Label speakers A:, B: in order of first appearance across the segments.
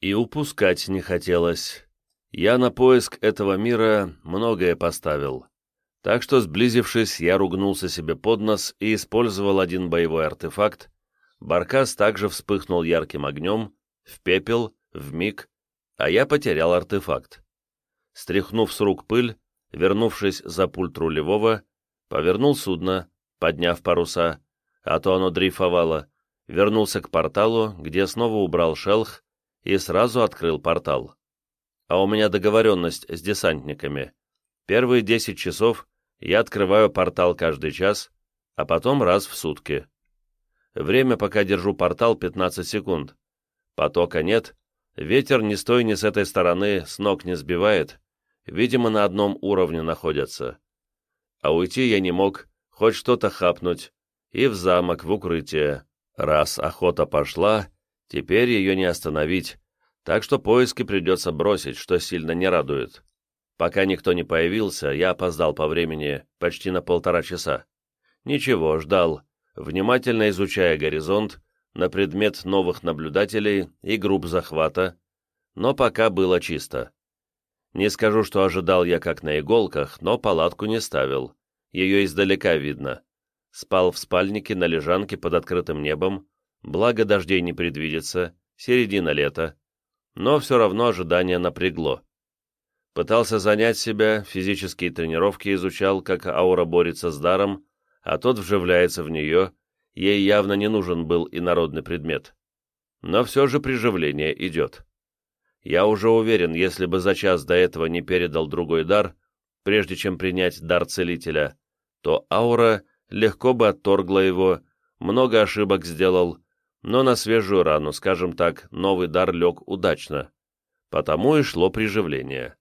A: И упускать не хотелось. Я на поиск этого мира многое поставил. Так что, сблизившись, я ругнулся себе под нос и использовал один боевой артефакт. Баркас также вспыхнул ярким огнем, в пепел, в миг, а я потерял артефакт. Стряхнув с рук пыль, вернувшись за пульт рулевого, повернул судно, подняв паруса, а то оно дрейфовало, вернулся к порталу, где снова убрал шелх и сразу открыл портал. А у меня договоренность с десантниками. Первые 10 часов я открываю портал каждый час, а потом раз в сутки. Время, пока держу портал, 15 секунд. Потока нет, ветер ни с той, ни с этой стороны с ног не сбивает, видимо, на одном уровне находятся. А уйти я не мог, хоть что-то хапнуть, и в замок, в укрытие. Раз охота пошла, теперь ее не остановить, так что поиски придется бросить, что сильно не радует. Пока никто не появился, я опоздал по времени почти на полтора часа. Ничего, ждал, внимательно изучая горизонт на предмет новых наблюдателей и групп захвата, но пока было чисто. Не скажу, что ожидал я как на иголках, но палатку не ставил. Ее издалека видно спал в спальнике на лежанке под открытым небом, благо дождей не предвидится, середина лета, но все равно ожидание напрягло. Пытался занять себя, физические тренировки изучал, как аура борется с даром, а тот вживляется в нее, ей явно не нужен был инородный предмет. Но все же приживление идет. Я уже уверен, если бы за час до этого не передал другой дар, прежде чем принять дар целителя, то аура легко бы отторгла его, много ошибок сделал, но на свежую рану, скажем так, новый дар лег удачно. Потому и шло приживление.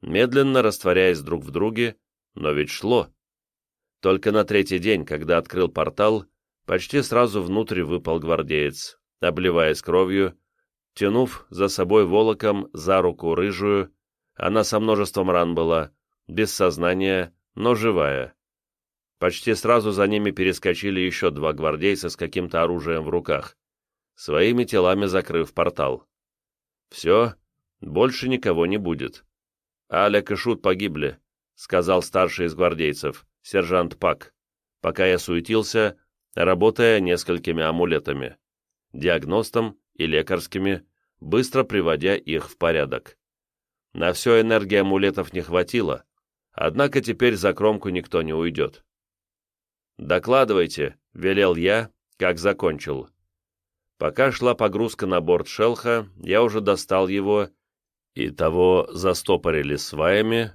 A: Медленно растворяясь друг в друге, но ведь шло. Только на третий день, когда открыл портал, почти сразу внутрь выпал гвардеец, обливаясь кровью, тянув за собой волоком за руку рыжую, она со множеством ран была, без сознания, но живая. Почти сразу за ними перескочили еще два гвардейца с каким-то оружием в руках, своими телами закрыв портал. «Все, больше никого не будет. Алек и Шут погибли», — сказал старший из гвардейцев, сержант Пак, пока я суетился, работая несколькими амулетами, диагностом и лекарскими, быстро приводя их в порядок. На все энергии амулетов не хватило, однако теперь за кромку никто не уйдет. «Докладывайте», — велел я, как закончил. Пока шла погрузка на борт шелха, я уже достал его, и того застопорили сваями,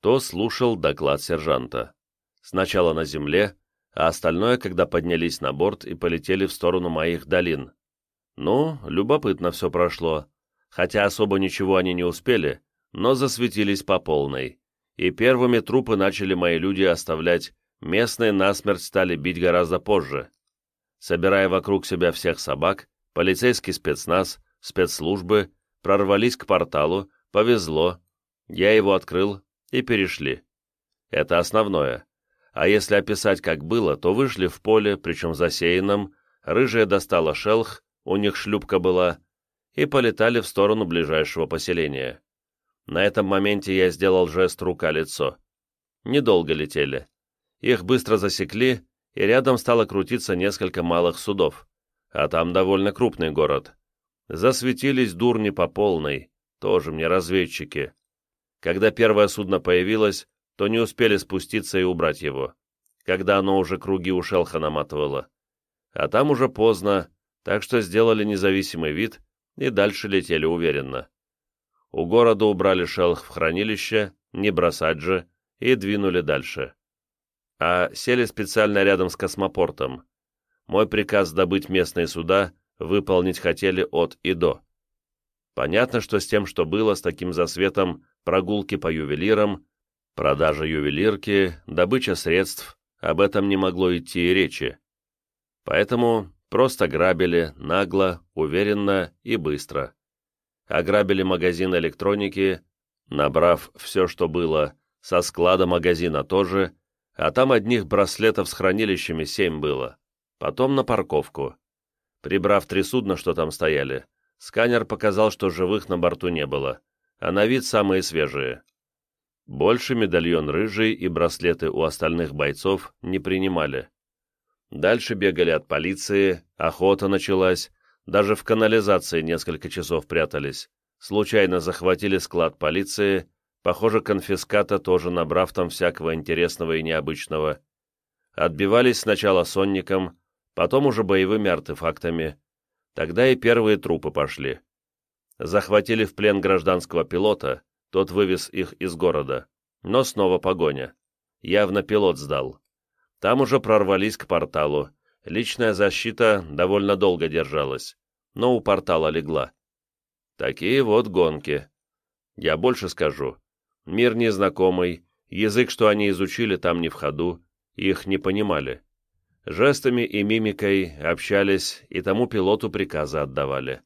A: то слушал доклад сержанта. Сначала на земле, а остальное, когда поднялись на борт и полетели в сторону моих долин. Ну, любопытно все прошло, хотя особо ничего они не успели, но засветились по полной, и первыми трупы начали мои люди оставлять местные насмерть стали бить гораздо позже. Собирая вокруг себя всех собак, полицейский спецназ, спецслужбы прорвались к порталу, повезло, я его открыл и перешли. Это основное. А если описать, как было, то вышли в поле, причем засеянном, рыжая достала шелх, у них шлюпка была, и полетали в сторону ближайшего поселения. На этом моменте я сделал жест рука-лицо. Недолго летели. Их быстро засекли, и рядом стало крутиться несколько малых судов. А там довольно крупный город. Засветились дурни по полной, тоже мне разведчики. Когда первое судно появилось, то не успели спуститься и убрать его, когда оно уже круги у шелха наматывало. А там уже поздно, так что сделали независимый вид и дальше летели уверенно. У города убрали шелх в хранилище, не бросать же, и двинули дальше а сели специально рядом с космопортом. Мой приказ добыть местные суда выполнить хотели от и до. Понятно, что с тем, что было, с таким засветом, прогулки по ювелирам, продажа ювелирки, добыча средств, об этом не могло идти и речи. Поэтому просто грабили, нагло, уверенно и быстро. Ограбили магазин электроники, набрав все, что было, со склада магазина тоже, а там одних браслетов с хранилищами семь было. Потом на парковку. Прибрав три судна, что там стояли, Сканер показал, что живых на борту не было, а на вид самые свежие. Больше медальон рыжий и браслеты у остальных бойцов не принимали. Дальше бегали от полиции, охота началась, даже в канализации несколько часов прятались. Случайно захватили склад полиции, похоже, конфиската тоже набрав там всякого интересного и необычного. Отбивались сначала сонником, потом уже боевыми артефактами. Тогда и первые трупы пошли. Захватили в плен гражданского пилота, тот вывез их из города. Но снова погоня. Явно пилот сдал. Там уже прорвались к порталу. Личная защита довольно долго держалась, но у портала легла. Такие вот гонки. Я больше скажу. Мир незнакомый, язык, что они изучили, там не в ходу, их не понимали. Жестами и мимикой общались и тому пилоту приказы отдавали.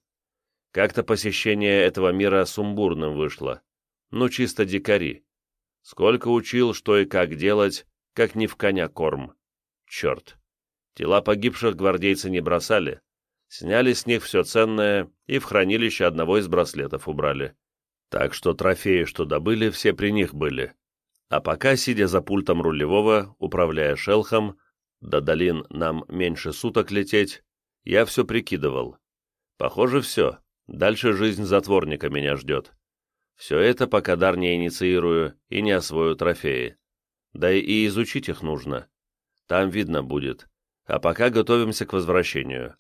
A: Как-то посещение этого мира сумбурным вышло. Ну, чисто дикари. Сколько учил, что и как делать, как не в коня корм. Черт. Тела погибших гвардейцы не бросали. Сняли с них все ценное и в хранилище одного из браслетов убрали. Так что трофеи, что добыли, все при них были. А пока, сидя за пультом рулевого, управляя шелхом, до долин нам меньше суток лететь, я все прикидывал. Похоже, все. Дальше жизнь затворника меня ждет. Все это пока дар не инициирую и не освою трофеи. Да и изучить их нужно. Там видно будет. А пока готовимся к возвращению.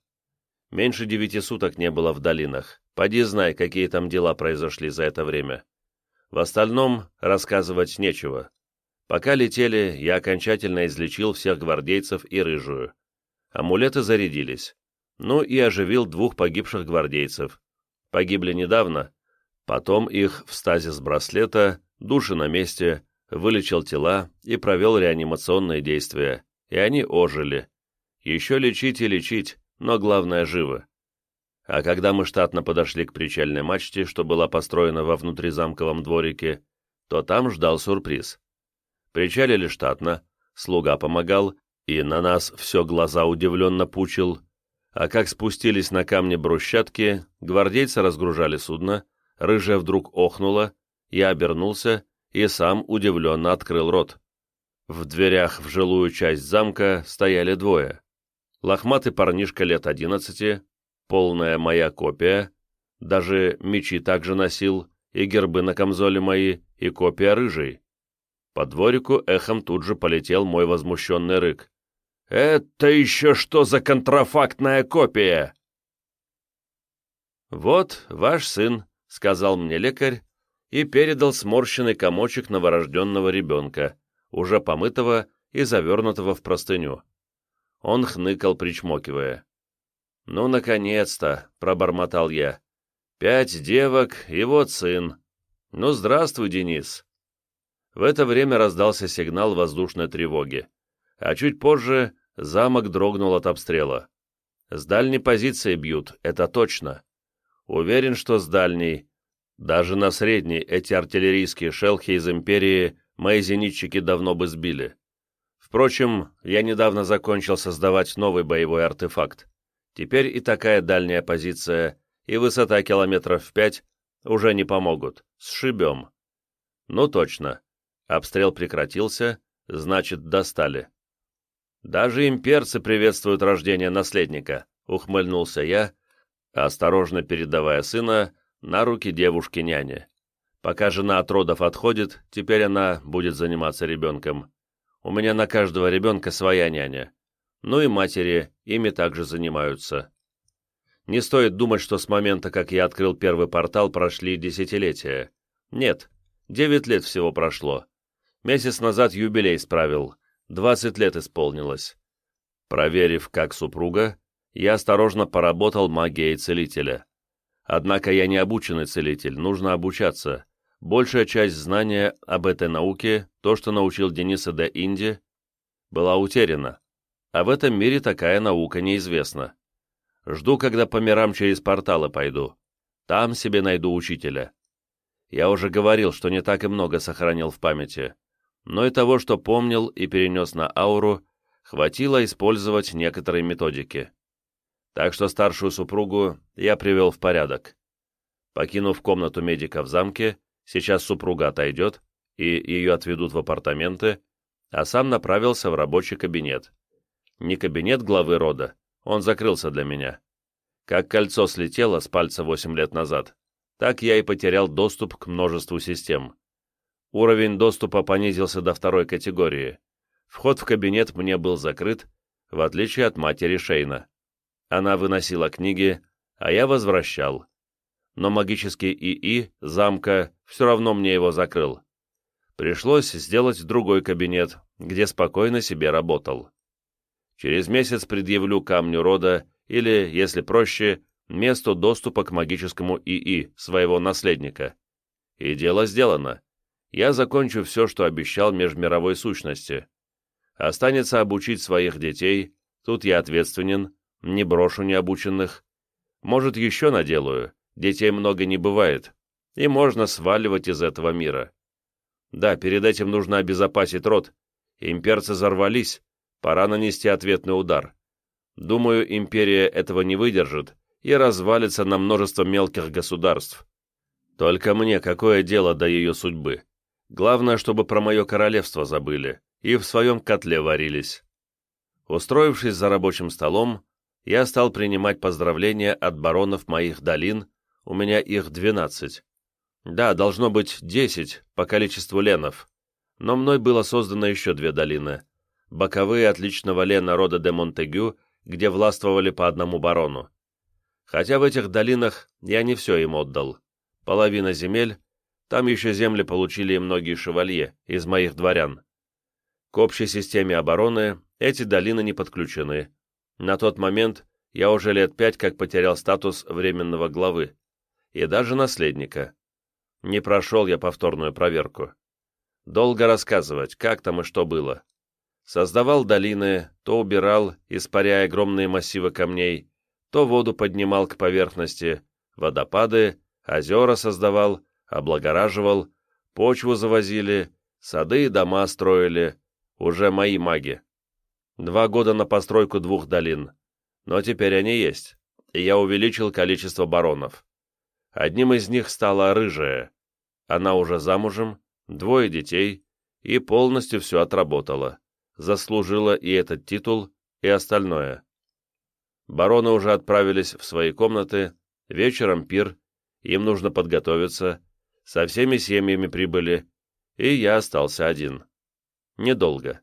A: Меньше девяти суток не было в долинах. Поди знай, какие там дела произошли за это время. В остальном рассказывать нечего. Пока летели, я окончательно излечил всех гвардейцев и рыжую. Амулеты зарядились. Ну и оживил двух погибших гвардейцев. Погибли недавно. Потом их в стазис браслета, души на месте, вылечил тела и провел реанимационные действия. И они ожили. Еще лечить и лечить, но главное живо. А когда мы штатно подошли к причальной мачте, что была построена во внутризамковом дворике, то там ждал сюрприз. Причалили штатно, слуга помогал, и на нас все глаза удивленно пучил. А как спустились на камни брусчатки, гвардейцы разгружали судно, рыжая вдруг охнула, я обернулся и сам удивленно открыл рот. В дверях в жилую часть замка стояли двое. Лохматый парнишка лет одиннадцати, полная моя копия, даже мечи также носил, и гербы на камзоле мои, и копия рыжей. По дворику эхом тут же полетел мой возмущенный рык. «Это еще что за контрафактная копия?» «Вот ваш сын», — сказал мне лекарь и передал сморщенный комочек новорожденного ребенка, уже помытого и завернутого в простыню. Он хныкал, причмокивая. «Ну, наконец-то!» — пробормотал я. «Пять девок и вот сын. Ну, здравствуй, Денис!» В это время раздался сигнал воздушной тревоги, а чуть позже замок дрогнул от обстрела. С дальней позиции бьют, это точно. Уверен, что с дальней. Даже на средней эти артиллерийские шелхи из Империи мои зенитчики давно бы сбили. Впрочем, я недавно закончил создавать новый боевой артефакт. Теперь и такая дальняя позиция, и высота километров в пять уже не помогут. Сшибем. Ну точно. Обстрел прекратился, значит, достали. «Даже имперцы приветствуют рождение наследника», — ухмыльнулся я, осторожно передавая сына на руки девушки-няне. Пока жена от родов отходит, теперь она будет заниматься ребенком. У меня на каждого ребенка своя няня. Ну и матери, ими также занимаются. Не стоит думать, что с момента, как я открыл первый портал, прошли десятилетия. Нет, девять лет всего прошло. Месяц назад юбилей справил, 20 лет исполнилось. Проверив, как супруга, я осторожно поработал магией целителя. Однако я не обученный целитель, нужно обучаться. Большая часть знания об этой науке, то, что научил Дениса де Инди, была утеряна. А в этом мире такая наука неизвестна. Жду, когда по мирам через порталы пойду. Там себе найду учителя. Я уже говорил, что не так и много сохранил в памяти но и того, что помнил и перенес на ауру, хватило использовать некоторые методики. Так что старшую супругу я привел в порядок. Покинув комнату медика в замке, сейчас супруга отойдет, и ее отведут в апартаменты, а сам направился в рабочий кабинет. Не кабинет главы рода, он закрылся для меня. Как кольцо слетело с пальца 8 лет назад, так я и потерял доступ к множеству систем. Уровень доступа понизился до второй категории. Вход в кабинет мне был закрыт, в отличие от матери Шейна. Она выносила книги, а я возвращал. Но магический ИИ замка все равно мне его закрыл. Пришлось сделать другой кабинет, где спокойно себе работал. Через месяц предъявлю камню рода или, если проще, месту доступа к магическому ИИ своего наследника. И дело сделано. Я закончу все, что обещал межмировой сущности. Останется обучить своих детей, тут я ответственен, не брошу необученных. Может, еще наделаю, детей много не бывает, и можно сваливать из этого мира. Да, перед этим нужно обезопасить род. Имперцы взорвались, пора нанести ответный удар. Думаю, империя этого не выдержит и развалится на множество мелких государств. Только мне какое дело до ее судьбы? Главное, чтобы про мое королевство забыли и в своем котле варились. Устроившись за рабочим столом, я стал принимать поздравления от баронов моих долин, у меня их двенадцать. Да, должно быть десять по количеству ленов, но мной было создано еще две долины, боковые отличного лена рода де Монтегю, где властвовали по одному барону. Хотя в этих долинах я не все им отдал. Половина земель, там еще земли получили и многие шевалье из моих дворян. К общей системе обороны эти долины не подключены. На тот момент я уже лет пять как потерял статус временного главы и даже наследника. Не прошел я повторную проверку. Долго рассказывать, как там и что было. Создавал долины, то убирал, испаряя огромные массивы камней, то воду поднимал к поверхности, водопады, озера создавал, облагораживал, почву завозили, сады и дома строили, уже мои маги. Два года на постройку двух долин, но теперь они есть, и я увеличил количество баронов. Одним из них стала рыжая. Она уже замужем, двое детей, и полностью все отработала заслужила и этот титул, и остальное. Бароны уже отправились в свои комнаты, вечером пир, им нужно подготовиться, со всеми семьями прибыли, и я остался один. Недолго.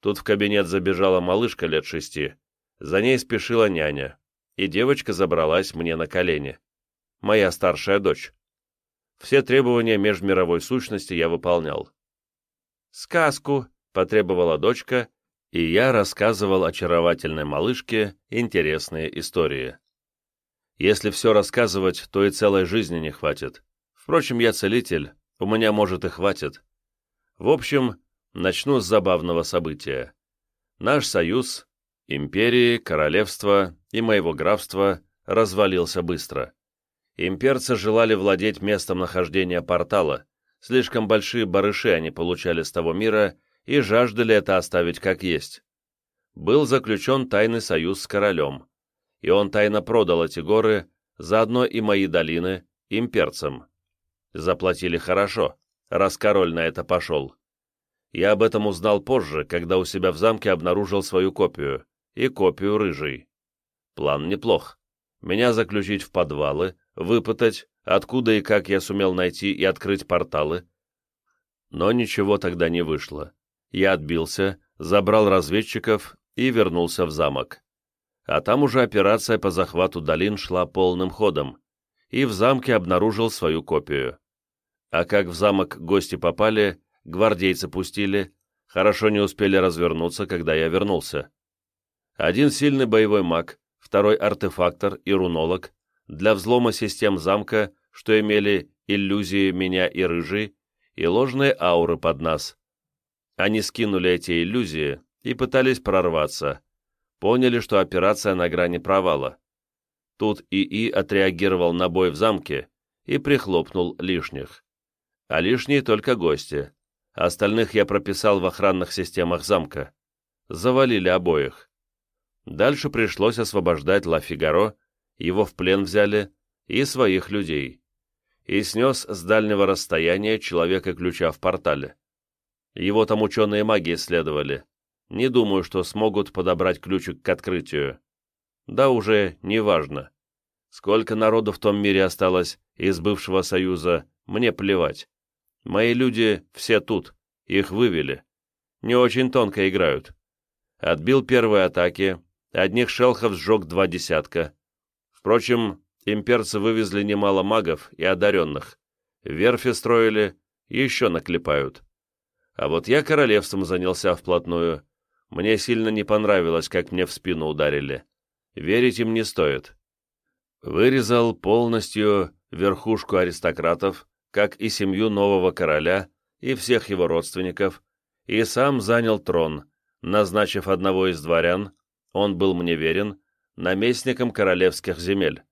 A: Тут в кабинет забежала малышка лет шести, за ней спешила няня, и девочка забралась мне на колени. Моя старшая дочь. Все требования межмировой сущности я выполнял. «Сказку!» Потребовала дочка, и я рассказывал очаровательной малышке интересные истории. Если все рассказывать, то и целой жизни не хватит. Впрочем, я целитель, у меня, может, и хватит. В общем, начну с забавного события. Наш союз, империи, королевства и моего графства развалился быстро. Имперцы желали владеть местом нахождения портала, слишком большие барыши они получали с того мира, и жаждали это оставить как есть. Был заключен тайный союз с королем, и он тайно продал эти горы, заодно и мои долины, имперцам. Заплатили хорошо, раз король на это пошел. Я об этом узнал позже, когда у себя в замке обнаружил свою копию, и копию рыжей. План неплох. Меня заключить в подвалы, выпытать, откуда и как я сумел найти и открыть порталы. Но ничего тогда не вышло я отбился, забрал разведчиков и вернулся в замок. А там уже операция по захвату долин шла полным ходом, и в замке обнаружил свою копию. А как в замок гости попали, гвардейцы пустили, хорошо не успели развернуться, когда я вернулся. Один сильный боевой маг, второй артефактор и рунолог, для взлома систем замка, что имели иллюзии меня и рыжий, и ложные ауры под нас. Они скинули эти иллюзии и пытались прорваться. Поняли, что операция на грани провала. Тут ИИ отреагировал на бой в замке и прихлопнул лишних. А лишние только гости. Остальных я прописал в охранных системах замка. Завалили обоих. Дальше пришлось освобождать Ла Фигаро, его в плен взяли, и своих людей. И снес с дальнего расстояния человека-ключа в портале. Его там ученые маги исследовали. Не думаю, что смогут подобрать ключик к открытию. Да уже не важно. Сколько народу в том мире осталось из бывшего союза, мне плевать. Мои люди все тут, их вывели. Не очень тонко играют. Отбил первые атаки, одних шелхов сжег два десятка. Впрочем, имперцы вывезли немало магов и одаренных. Верфи строили, еще наклепают. А вот я королевством занялся вплотную. Мне сильно не понравилось, как мне в спину ударили. Верить им не стоит. Вырезал полностью верхушку аристократов, как и семью нового короля и всех его родственников, и сам занял трон, назначив одного из дворян, он был мне верен, наместником королевских земель.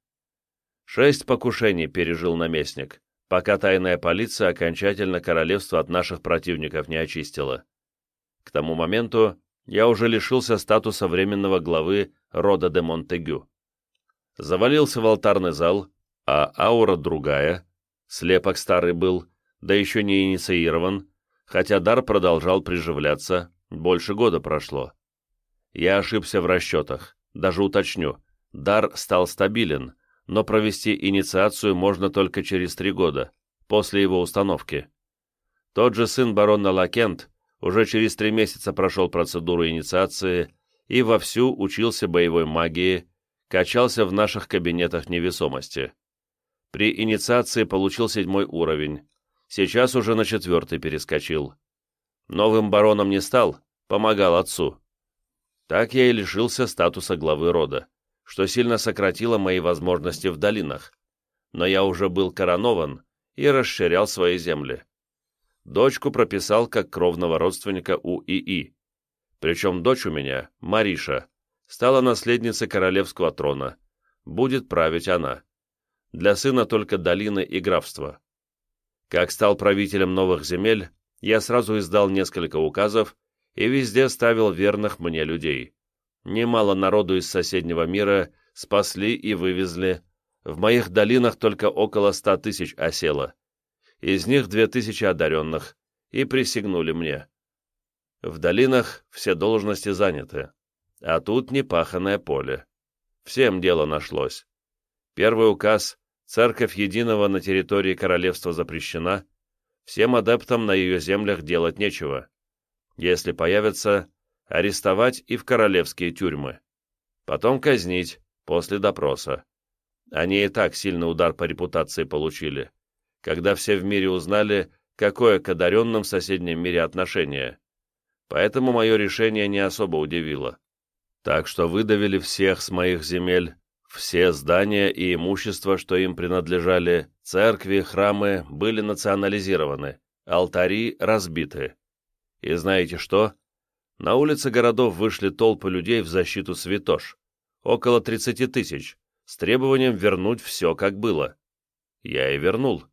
A: Шесть покушений пережил наместник, пока тайная полиция окончательно королевство от наших противников не очистила. К тому моменту я уже лишился статуса временного главы рода де Монтегю. Завалился в алтарный зал, а аура другая, слепок старый был, да еще не инициирован, хотя дар продолжал приживляться, больше года прошло. Я ошибся в расчетах, даже уточню, дар стал стабилен, но провести инициацию можно только через три года, после его установки. Тот же сын барона Лакент уже через три месяца прошел процедуру инициации и вовсю учился боевой магии, качался в наших кабинетах невесомости. При инициации получил седьмой уровень, сейчас уже на четвертый перескочил. Новым бароном не стал, помогал отцу. Так я и лишился статуса главы рода, что сильно сократило мои возможности в долинах. Но я уже был коронован и расширял свои земли. Дочку прописал как кровного родственника у ИИ. Причем дочь у меня, Мариша, стала наследницей королевского трона. Будет править она. Для сына только долины и графства. Как стал правителем новых земель, я сразу издал несколько указов и везде ставил верных мне людей. Немало народу из соседнего мира спасли и вывезли. В моих долинах только около ста тысяч осело. Из них две тысячи одаренных, и присягнули мне. В долинах все должности заняты, а тут непаханное поле. Всем дело нашлось. Первый указ Церковь Единого на территории королевства запрещена, всем адептам на ее землях делать нечего. Если появятся, арестовать и в королевские тюрьмы. Потом казнить, после допроса. Они и так сильный удар по репутации получили, когда все в мире узнали, какое к одаренным в соседнем мире отношение. Поэтому мое решение не особо удивило. Так что выдавили всех с моих земель, все здания и имущество, что им принадлежали, церкви, храмы, были национализированы, алтари разбиты. И знаете что? На улицы городов вышли толпы людей в защиту святош, около 30 тысяч, с требованием вернуть все, как было. Я и вернул.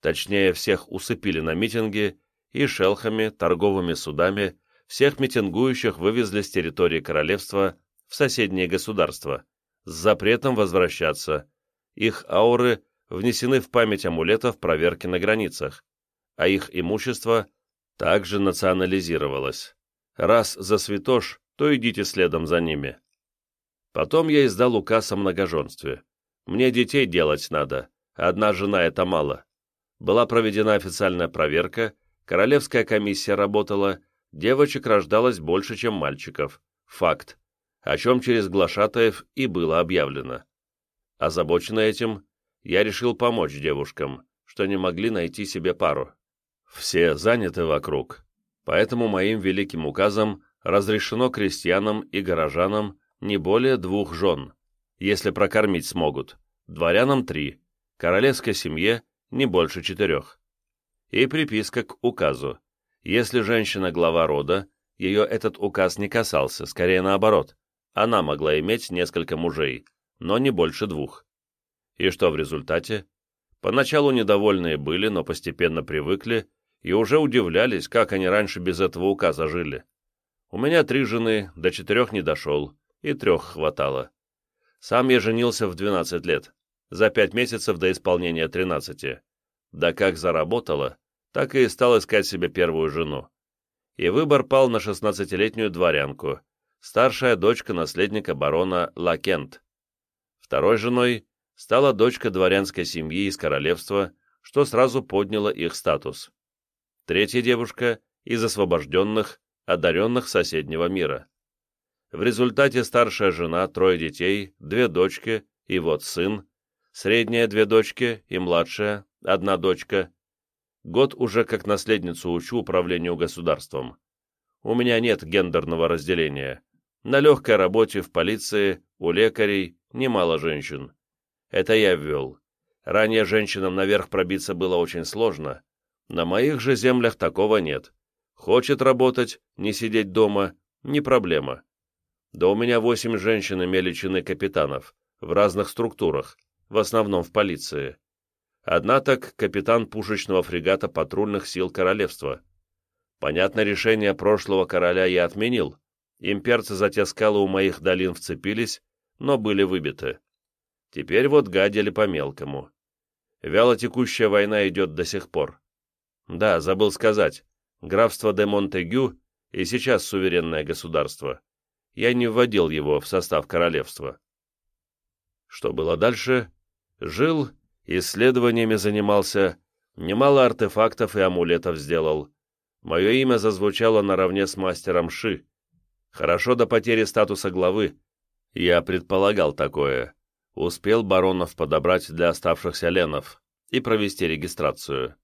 A: Точнее, всех усыпили на митинге, и шелхами, торговыми судами, всех митингующих вывезли с территории королевства в соседние государства с запретом возвращаться. Их ауры внесены в память амулетов проверки на границах, а их имущество также национализировалось. Раз за святош, то идите следом за ними. Потом я издал указ о многоженстве. Мне детей делать надо, одна жена — это мало. Была проведена официальная проверка, королевская комиссия работала, девочек рождалось больше, чем мальчиков. Факт о чем через глашатаев и было объявлено. Озабоченный этим, я решил помочь девушкам, что не могли найти себе пару. Все заняты вокруг, поэтому моим великим указом разрешено крестьянам и горожанам не более двух жен, если прокормить смогут, дворянам три, королевской семье не больше четырех. И приписка к указу. Если женщина глава рода, ее этот указ не касался, скорее наоборот. Она могла иметь несколько мужей, но не больше двух. И что в результате? Поначалу недовольные были, но постепенно привыкли и уже удивлялись, как они раньше без этого указа жили. У меня три жены, до четырех не дошел, и трех хватало. Сам я женился в 12 лет, за пять месяцев до исполнения 13. Да как заработало, так и стал искать себе первую жену. И выбор пал на 16-летнюю дворянку, старшая дочка наследника барона Лакент. Второй женой стала дочка дворянской семьи из королевства, что сразу подняло их статус. Третья девушка из освобожденных, одаренных соседнего мира. В результате старшая жена, трое детей, две дочки и вот сын, средняя две дочки и младшая, одна дочка. Год уже как наследницу учу управлению государством. У меня нет гендерного разделения. На легкой работе в полиции, у лекарей немало женщин. Это я ввел. Ранее женщинам наверх пробиться было очень сложно. На моих же землях такого нет. Хочет работать, не сидеть дома, не проблема. Да у меня восемь женщин имели чины капитанов, в разных структурах, в основном в полиции. Одна так капитан пушечного фрегата патрульных сил королевства. Понятно, решение прошлого короля я отменил. Имперцы за те скалы у моих долин вцепились, но были выбиты. Теперь вот гадили по-мелкому. Вяло текущая война идет до сих пор. Да, забыл сказать, графство де Монтегю и сейчас суверенное государство. Я не вводил его в состав королевства. Что было дальше? Жил, исследованиями занимался, немало артефактов и амулетов сделал. Мое имя зазвучало наравне с мастером Ши. Хорошо до потери статуса главы. Я предполагал такое. Успел баронов подобрать для оставшихся ленов и провести регистрацию.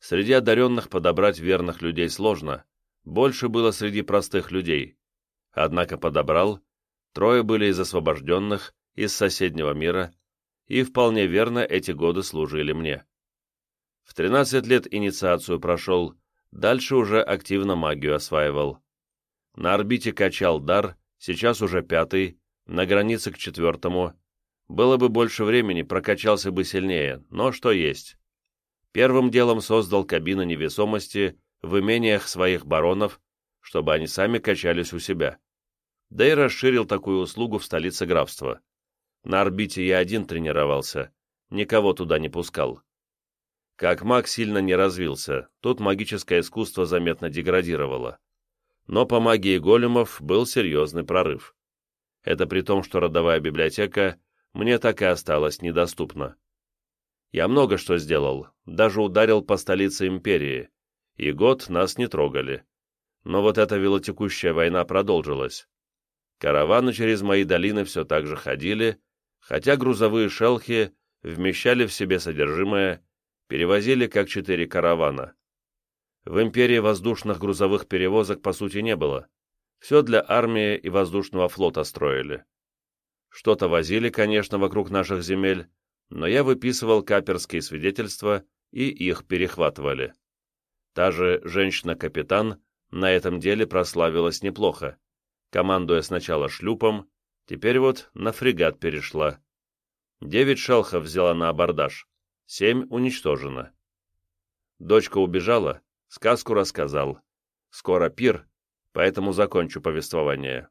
A: Среди одаренных подобрать верных людей сложно, больше было среди простых людей. Однако подобрал, трое были из освобожденных, из соседнего мира, и вполне верно эти годы служили мне. В 13 лет инициацию прошел, дальше уже активно магию осваивал. На орбите качал дар, сейчас уже пятый, на границе к четвертому. Было бы больше времени, прокачался бы сильнее, но что есть. Первым делом создал кабину невесомости в имениях своих баронов, чтобы они сами качались у себя. Да и расширил такую услугу в столице графства. На орбите я один тренировался, никого туда не пускал. Как маг сильно не развился, тут магическое искусство заметно деградировало. Но по магии големов был серьезный прорыв. Это при том, что родовая библиотека мне так и осталась недоступна. Я много что сделал, даже ударил по столице империи, и год нас не трогали. Но вот эта велотекущая война продолжилась. Караваны через мои долины все так же ходили, хотя грузовые шелхи вмещали в себе содержимое, перевозили как четыре каравана. В империи воздушных грузовых перевозок по сути не было. Все для армии и воздушного флота строили. Что-то возили, конечно, вокруг наших земель, но я выписывал каперские свидетельства, и их перехватывали. Та же женщина-капитан на этом деле прославилась неплохо, командуя сначала шлюпом, теперь вот на фрегат перешла. Девять шалхов взяла на абордаж, семь уничтожено. Дочка убежала, сказку рассказал. Скоро пир, поэтому закончу повествование.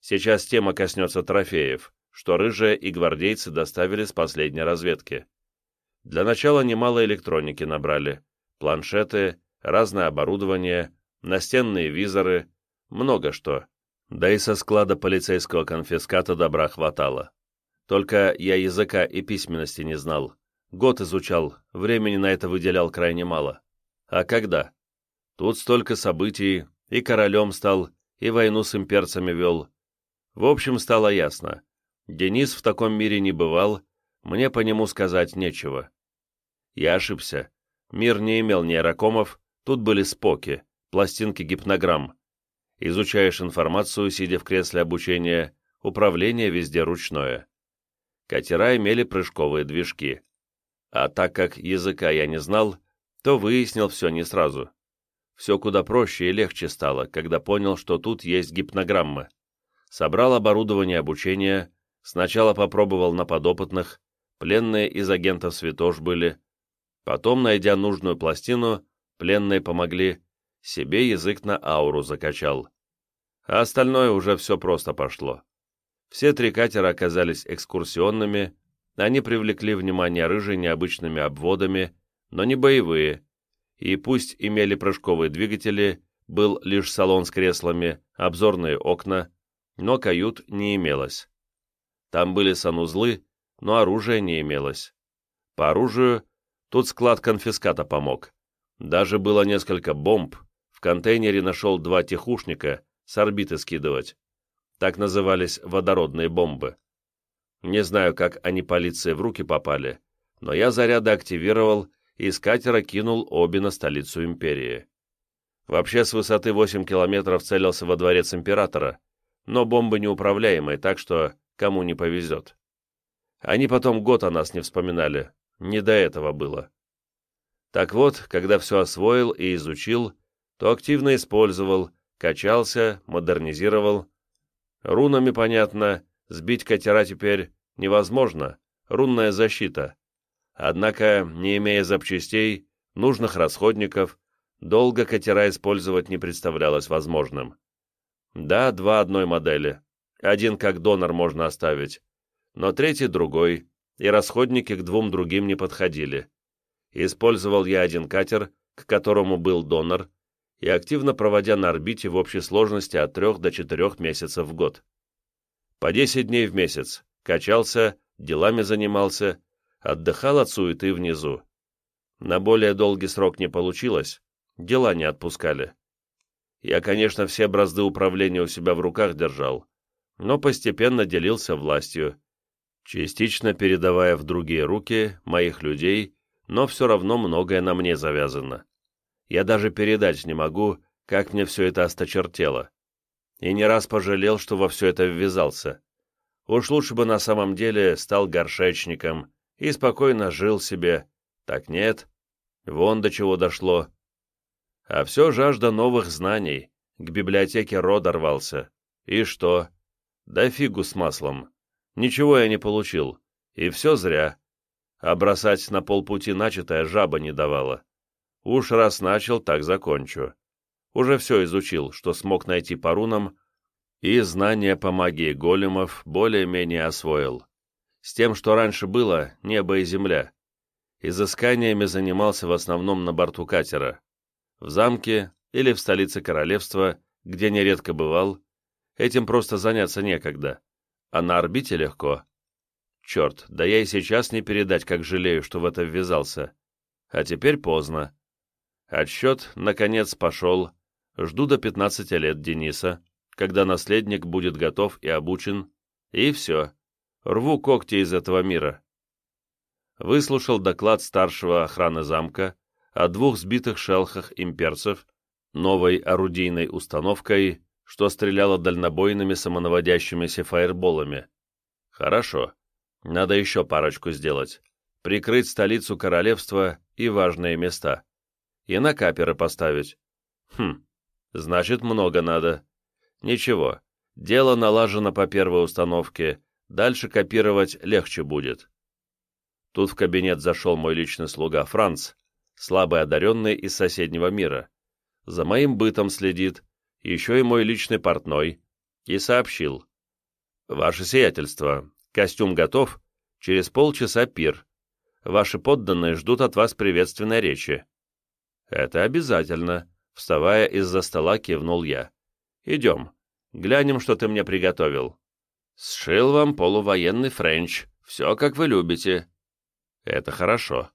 A: Сейчас тема коснется трофеев, что рыжие и гвардейцы доставили с последней разведки. Для начала немало электроники набрали. Планшеты, разное оборудование, настенные визоры, много что. Да и со склада полицейского конфиската добра хватало. Только я языка и письменности не знал. Год изучал, времени на это выделял крайне мало. А когда? Тут столько событий, и королем стал, и войну с имперцами вел. В общем, стало ясно. Денис в таком мире не бывал, мне по нему сказать нечего. Я ошибся. Мир не имел нейрокомов, тут были споки, пластинки гипнограмм. Изучаешь информацию, сидя в кресле обучения, управление везде ручное. Катера имели прыжковые движки. А так как языка я не знал, то выяснил все не сразу. Все куда проще и легче стало, когда понял, что тут есть гипнограммы. Собрал оборудование обучения, Сначала попробовал на подопытных, пленные из агентов Святош были. Потом, найдя нужную пластину, пленные помогли, себе язык на ауру закачал. А остальное уже все просто пошло. Все три катера оказались экскурсионными, они привлекли внимание рыжей необычными обводами, но не боевые, и пусть имели прыжковые двигатели, был лишь салон с креслами, обзорные окна, но кают не имелось. Там были санузлы, но оружия не имелось. По оружию тут склад конфиската помог. Даже было несколько бомб, в контейнере нашел два тихушника с орбиты скидывать. Так назывались водородные бомбы. Не знаю, как они полиции в руки попали, но я заряды активировал и с катера кинул обе на столицу империи. Вообще с высоты 8 километров целился во дворец императора, но бомбы неуправляемые, так что кому не повезет. Они потом год о нас не вспоминали, не до этого было. Так вот, когда все освоил и изучил, то активно использовал, качался, модернизировал. Рунами, понятно, сбить катера теперь невозможно, рунная защита. Однако, не имея запчастей, нужных расходников, долго катера использовать не представлялось возможным. Да, два одной модели. Один как донор можно оставить, но третий другой, и расходники к двум другим не подходили. Использовал я один катер, к которому был донор, и активно проводя на орбите в общей сложности от трех до четырех месяцев в год. По 10 дней в месяц, качался, делами занимался, отдыхал от суеты внизу. На более долгий срок не получилось, дела не отпускали. Я, конечно, все бразды управления у себя в руках держал, но постепенно делился властью, частично передавая в другие руки моих людей, но все равно многое на мне завязано. Я даже передать не могу, как мне все это осточертело. И не раз пожалел, что во все это ввязался. Уж лучше бы на самом деле стал горшечником и спокойно жил себе. Так нет, вон до чего дошло. А все жажда новых знаний. К библиотеке рода рвался. И что? Да фигу с маслом. Ничего я не получил. И все зря. А бросать на полпути начатое жаба не давала. Уж раз начал, так закончу. Уже все изучил, что смог найти по рунам, и знания по магии големов более-менее освоил. С тем, что раньше было, небо и земля. Изысканиями занимался в основном на борту катера в замке или в столице королевства, где нередко бывал, этим просто заняться некогда, а на орбите легко. Черт, да я и сейчас не передать, как жалею, что в это ввязался. А теперь поздно. Отсчет, наконец, пошел. Жду до 15 лет Дениса, когда наследник будет готов и обучен, и все. Рву когти из этого мира. Выслушал доклад старшего охраны замка, о двух сбитых шелхах имперцев, новой орудийной установкой, что стреляло дальнобойными самонаводящимися фаерболами. Хорошо. Надо еще парочку сделать. Прикрыть столицу королевства и важные места. И на каперы поставить. Хм, значит, много надо. Ничего, дело налажено по первой установке, дальше копировать легче будет. Тут в кабинет зашел мой личный слуга Франц, слабый одаренный из соседнего мира. За моим бытом следит, еще и мой личный портной, и сообщил. «Ваше сиятельство, костюм готов, через полчаса пир. Ваши подданные ждут от вас приветственной речи». «Это обязательно», — вставая из-за стола, кивнул я. «Идем, глянем, что ты мне приготовил». «Сшил вам полувоенный френч, все как вы любите». «Это хорошо»,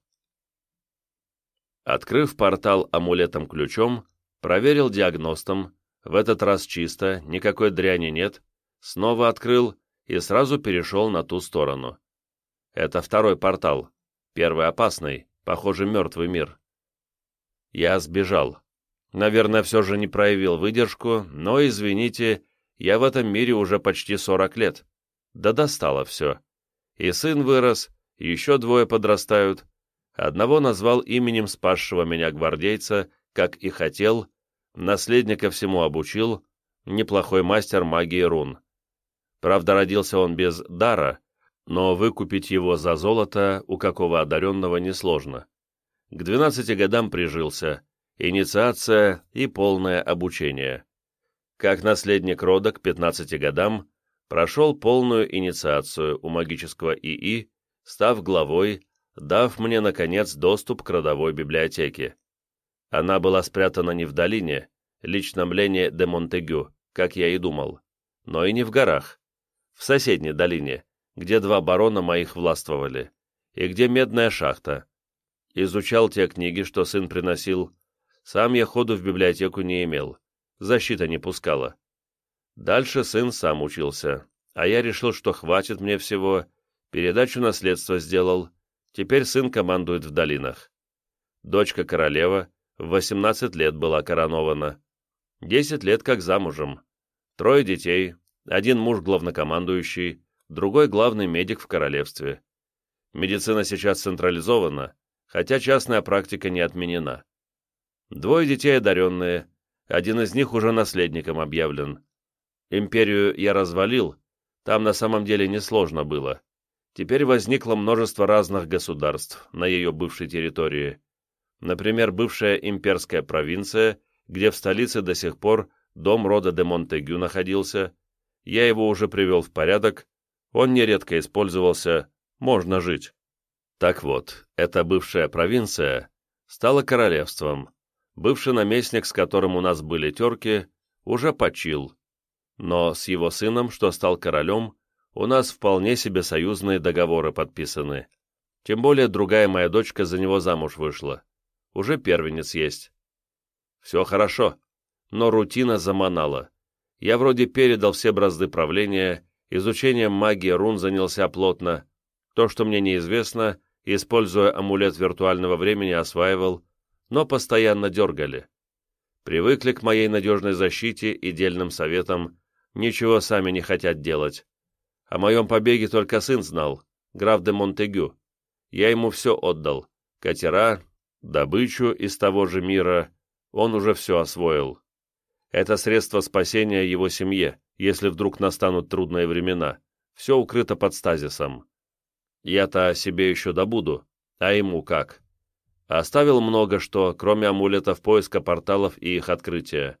A: Открыв портал амулетом-ключом, проверил диагностом, в этот раз чисто, никакой дряни нет, снова открыл и сразу перешел на ту сторону. Это второй портал, первый опасный, похоже, мертвый мир. Я сбежал. Наверное, все же не проявил выдержку, но, извините, я в этом мире уже почти 40 лет. Да достало все. И сын вырос, еще двое подрастают, Одного назвал именем спасшего меня гвардейца, как и хотел, наследника всему обучил, неплохой мастер магии рун. Правда, родился он без дара, но выкупить его за золото у какого одаренного несложно. К 12 годам прижился, инициация и полное обучение. Как наследник рода к 15 годам прошел полную инициацию у магического ИИ, став главой, дав мне, наконец, доступ к родовой библиотеке. Она была спрятана не в долине, личном лене де Монтегю, как я и думал, но и не в горах, в соседней долине, где два барона моих властвовали, и где медная шахта. Изучал те книги, что сын приносил. Сам я ходу в библиотеку не имел, защита не пускала. Дальше сын сам учился, а я решил, что хватит мне всего, передачу наследства сделал, теперь сын командует в долинах. Дочка королева в 18 лет была коронована, 10 лет как замужем, трое детей, один муж главнокомандующий, другой главный медик в королевстве. Медицина сейчас централизована, хотя частная практика не отменена. Двое детей одаренные, один из них уже наследником объявлен. Империю я развалил, там на самом деле несложно было. Теперь возникло множество разных государств на ее бывшей территории. Например, бывшая имперская провинция, где в столице до сих пор дом рода де Монтегю находился, я его уже привел в порядок, он нередко использовался, можно жить. Так вот, эта бывшая провинция стала королевством. Бывший наместник, с которым у нас были терки, уже почил. Но с его сыном, что стал королем, у нас вполне себе союзные договоры подписаны. Тем более другая моя дочка за него замуж вышла. Уже первенец есть. Все хорошо, но рутина заманала. Я вроде передал все бразды правления, изучением магии рун занялся плотно. То, что мне неизвестно, используя амулет виртуального времени, осваивал, но постоянно дергали. Привыкли к моей надежной защите и дельным советам, ничего сами не хотят делать. О моем побеге только сын знал, граф де Монтегю. Я ему все отдал. Катера, добычу из того же мира, он уже все освоил. Это средство спасения его семье, если вдруг настанут трудные времена. Все укрыто под стазисом. Я-то себе еще добуду, а ему как? Оставил много что, кроме амулетов поиска порталов и их открытия.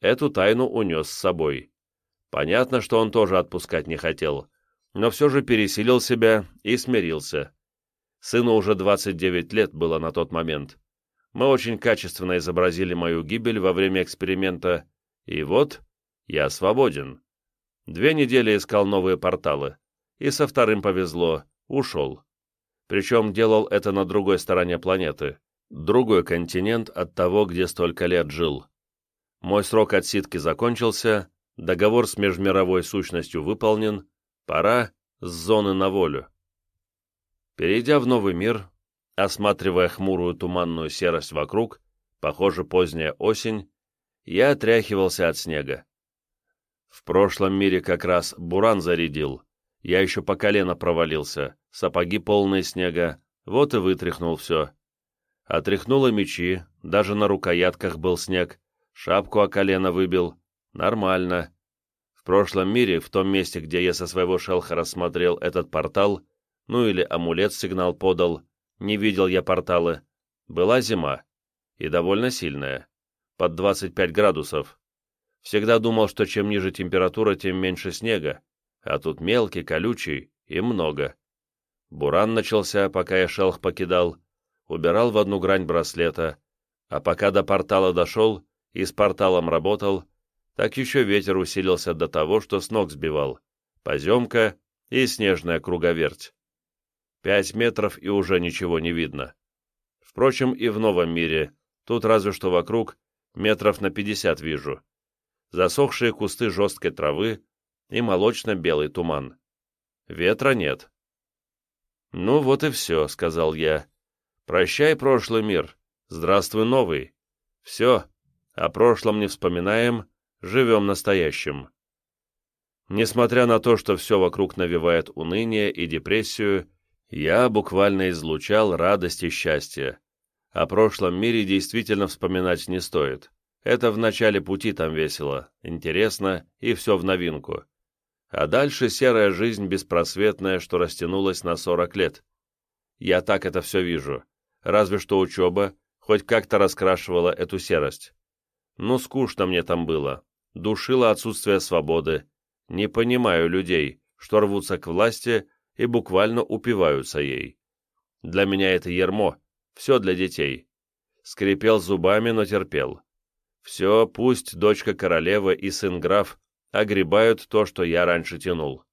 A: Эту тайну унес с собой. Понятно, что он тоже отпускать не хотел, но все же пересилил себя и смирился. Сыну уже 29 лет было на тот момент. Мы очень качественно изобразили мою гибель во время эксперимента, и вот я свободен. Две недели искал новые порталы, и со вторым повезло, ушел. Причем делал это на другой стороне планеты, другой континент от того, где столько лет жил. Мой срок отсидки закончился, договор с межмировой сущностью выполнен, пора с зоны на волю. Перейдя в новый мир, Осматривая хмурую туманную серость вокруг, похоже, поздняя осень, я отряхивался от снега. В прошлом мире как раз буран зарядил, я еще по колено провалился, сапоги полные снега, вот и вытряхнул все. Отряхнуло мечи, даже на рукоятках был снег, шапку о колено выбил, нормально. В прошлом мире, в том месте, где я со своего шелха рассмотрел этот портал, ну или амулет-сигнал подал, не видел я порталы. Была зима. И довольно сильная. Под 25 градусов. Всегда думал, что чем ниже температура, тем меньше снега. А тут мелкий, колючий и много. Буран начался, пока я шелх покидал. Убирал в одну грань браслета. А пока до портала дошел и с порталом работал, так еще ветер усилился до того, что с ног сбивал. Поземка и снежная круговерть. Пять метров и уже ничего не видно. Впрочем, и в новом мире, тут разве что вокруг, метров на пятьдесят вижу. Засохшие кусты жесткой травы и молочно-белый туман. Ветра нет. «Ну вот и все», — сказал я. «Прощай, прошлый мир. Здравствуй, новый. Все. О прошлом не вспоминаем, живем настоящим». Несмотря на то, что все вокруг навевает уныние и депрессию, я буквально излучал радость и счастье. О прошлом мире действительно вспоминать не стоит. Это в начале пути там весело, интересно и все в новинку. А дальше серая жизнь беспросветная, что растянулась на 40 лет. Я так это все вижу. Разве что учеба хоть как-то раскрашивала эту серость. Ну, скучно мне там было. Душило отсутствие свободы. Не понимаю людей, что рвутся к власти и буквально упиваются ей. Для меня это ермо, все для детей. Скрипел зубами, но терпел. Все, пусть дочка королевы и сын граф огребают то, что я раньше тянул.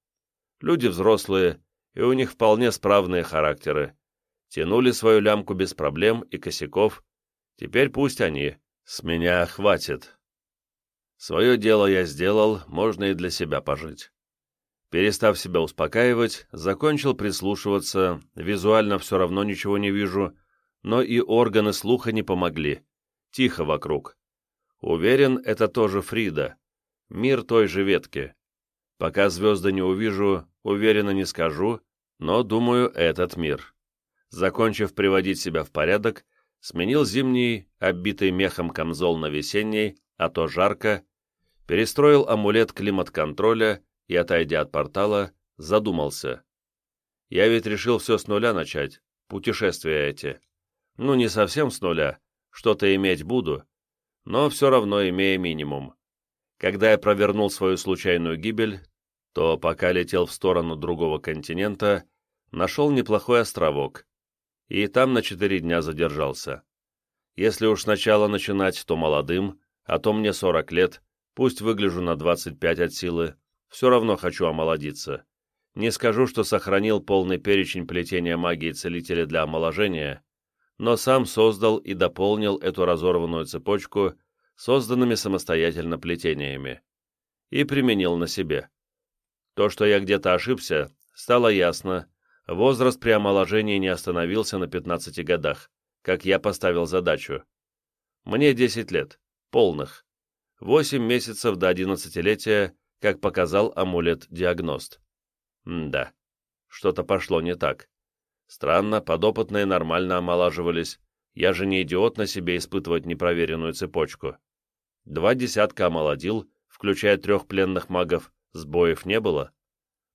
A: Люди взрослые, и у них вполне справные характеры. Тянули свою лямку без проблем и косяков. Теперь пусть они. С меня хватит. Свое дело я сделал, можно и для себя пожить. Перестав себя успокаивать, закончил прислушиваться, визуально все равно ничего не вижу, но и органы слуха не помогли. Тихо вокруг. Уверен, это тоже Фрида. Мир той же ветки. Пока звезды не увижу, уверенно не скажу, но, думаю, этот мир. Закончив приводить себя в порядок, сменил зимний, оббитый мехом камзол на весенний, а то жарко, перестроил амулет климат-контроля и, отойдя от портала, задумался. Я ведь решил все с нуля начать, путешествия эти. Ну, не совсем с нуля, что-то иметь буду, но все равно имея минимум. Когда я провернул свою случайную гибель, то, пока летел в сторону другого континента, нашел неплохой островок, и там на четыре дня задержался. Если уж сначала начинать, то молодым, а то мне 40 лет, пусть выгляжу на 25 от силы, все равно хочу омолодиться. Не скажу, что сохранил полный перечень плетения магии целителя для омоложения, но сам создал и дополнил эту разорванную цепочку созданными самостоятельно плетениями и применил на себе. То, что я где-то ошибся, стало ясно. Возраст при омоложении не остановился на 15 годах, как я поставил задачу. Мне 10 лет, полных. 8 месяцев до 11-летия как показал амулет-диагност. да, что-то пошло не так. Странно, подопытные нормально омолаживались. Я же не идиот на себе испытывать непроверенную цепочку. Два десятка омолодил, включая трех пленных магов, сбоев не было.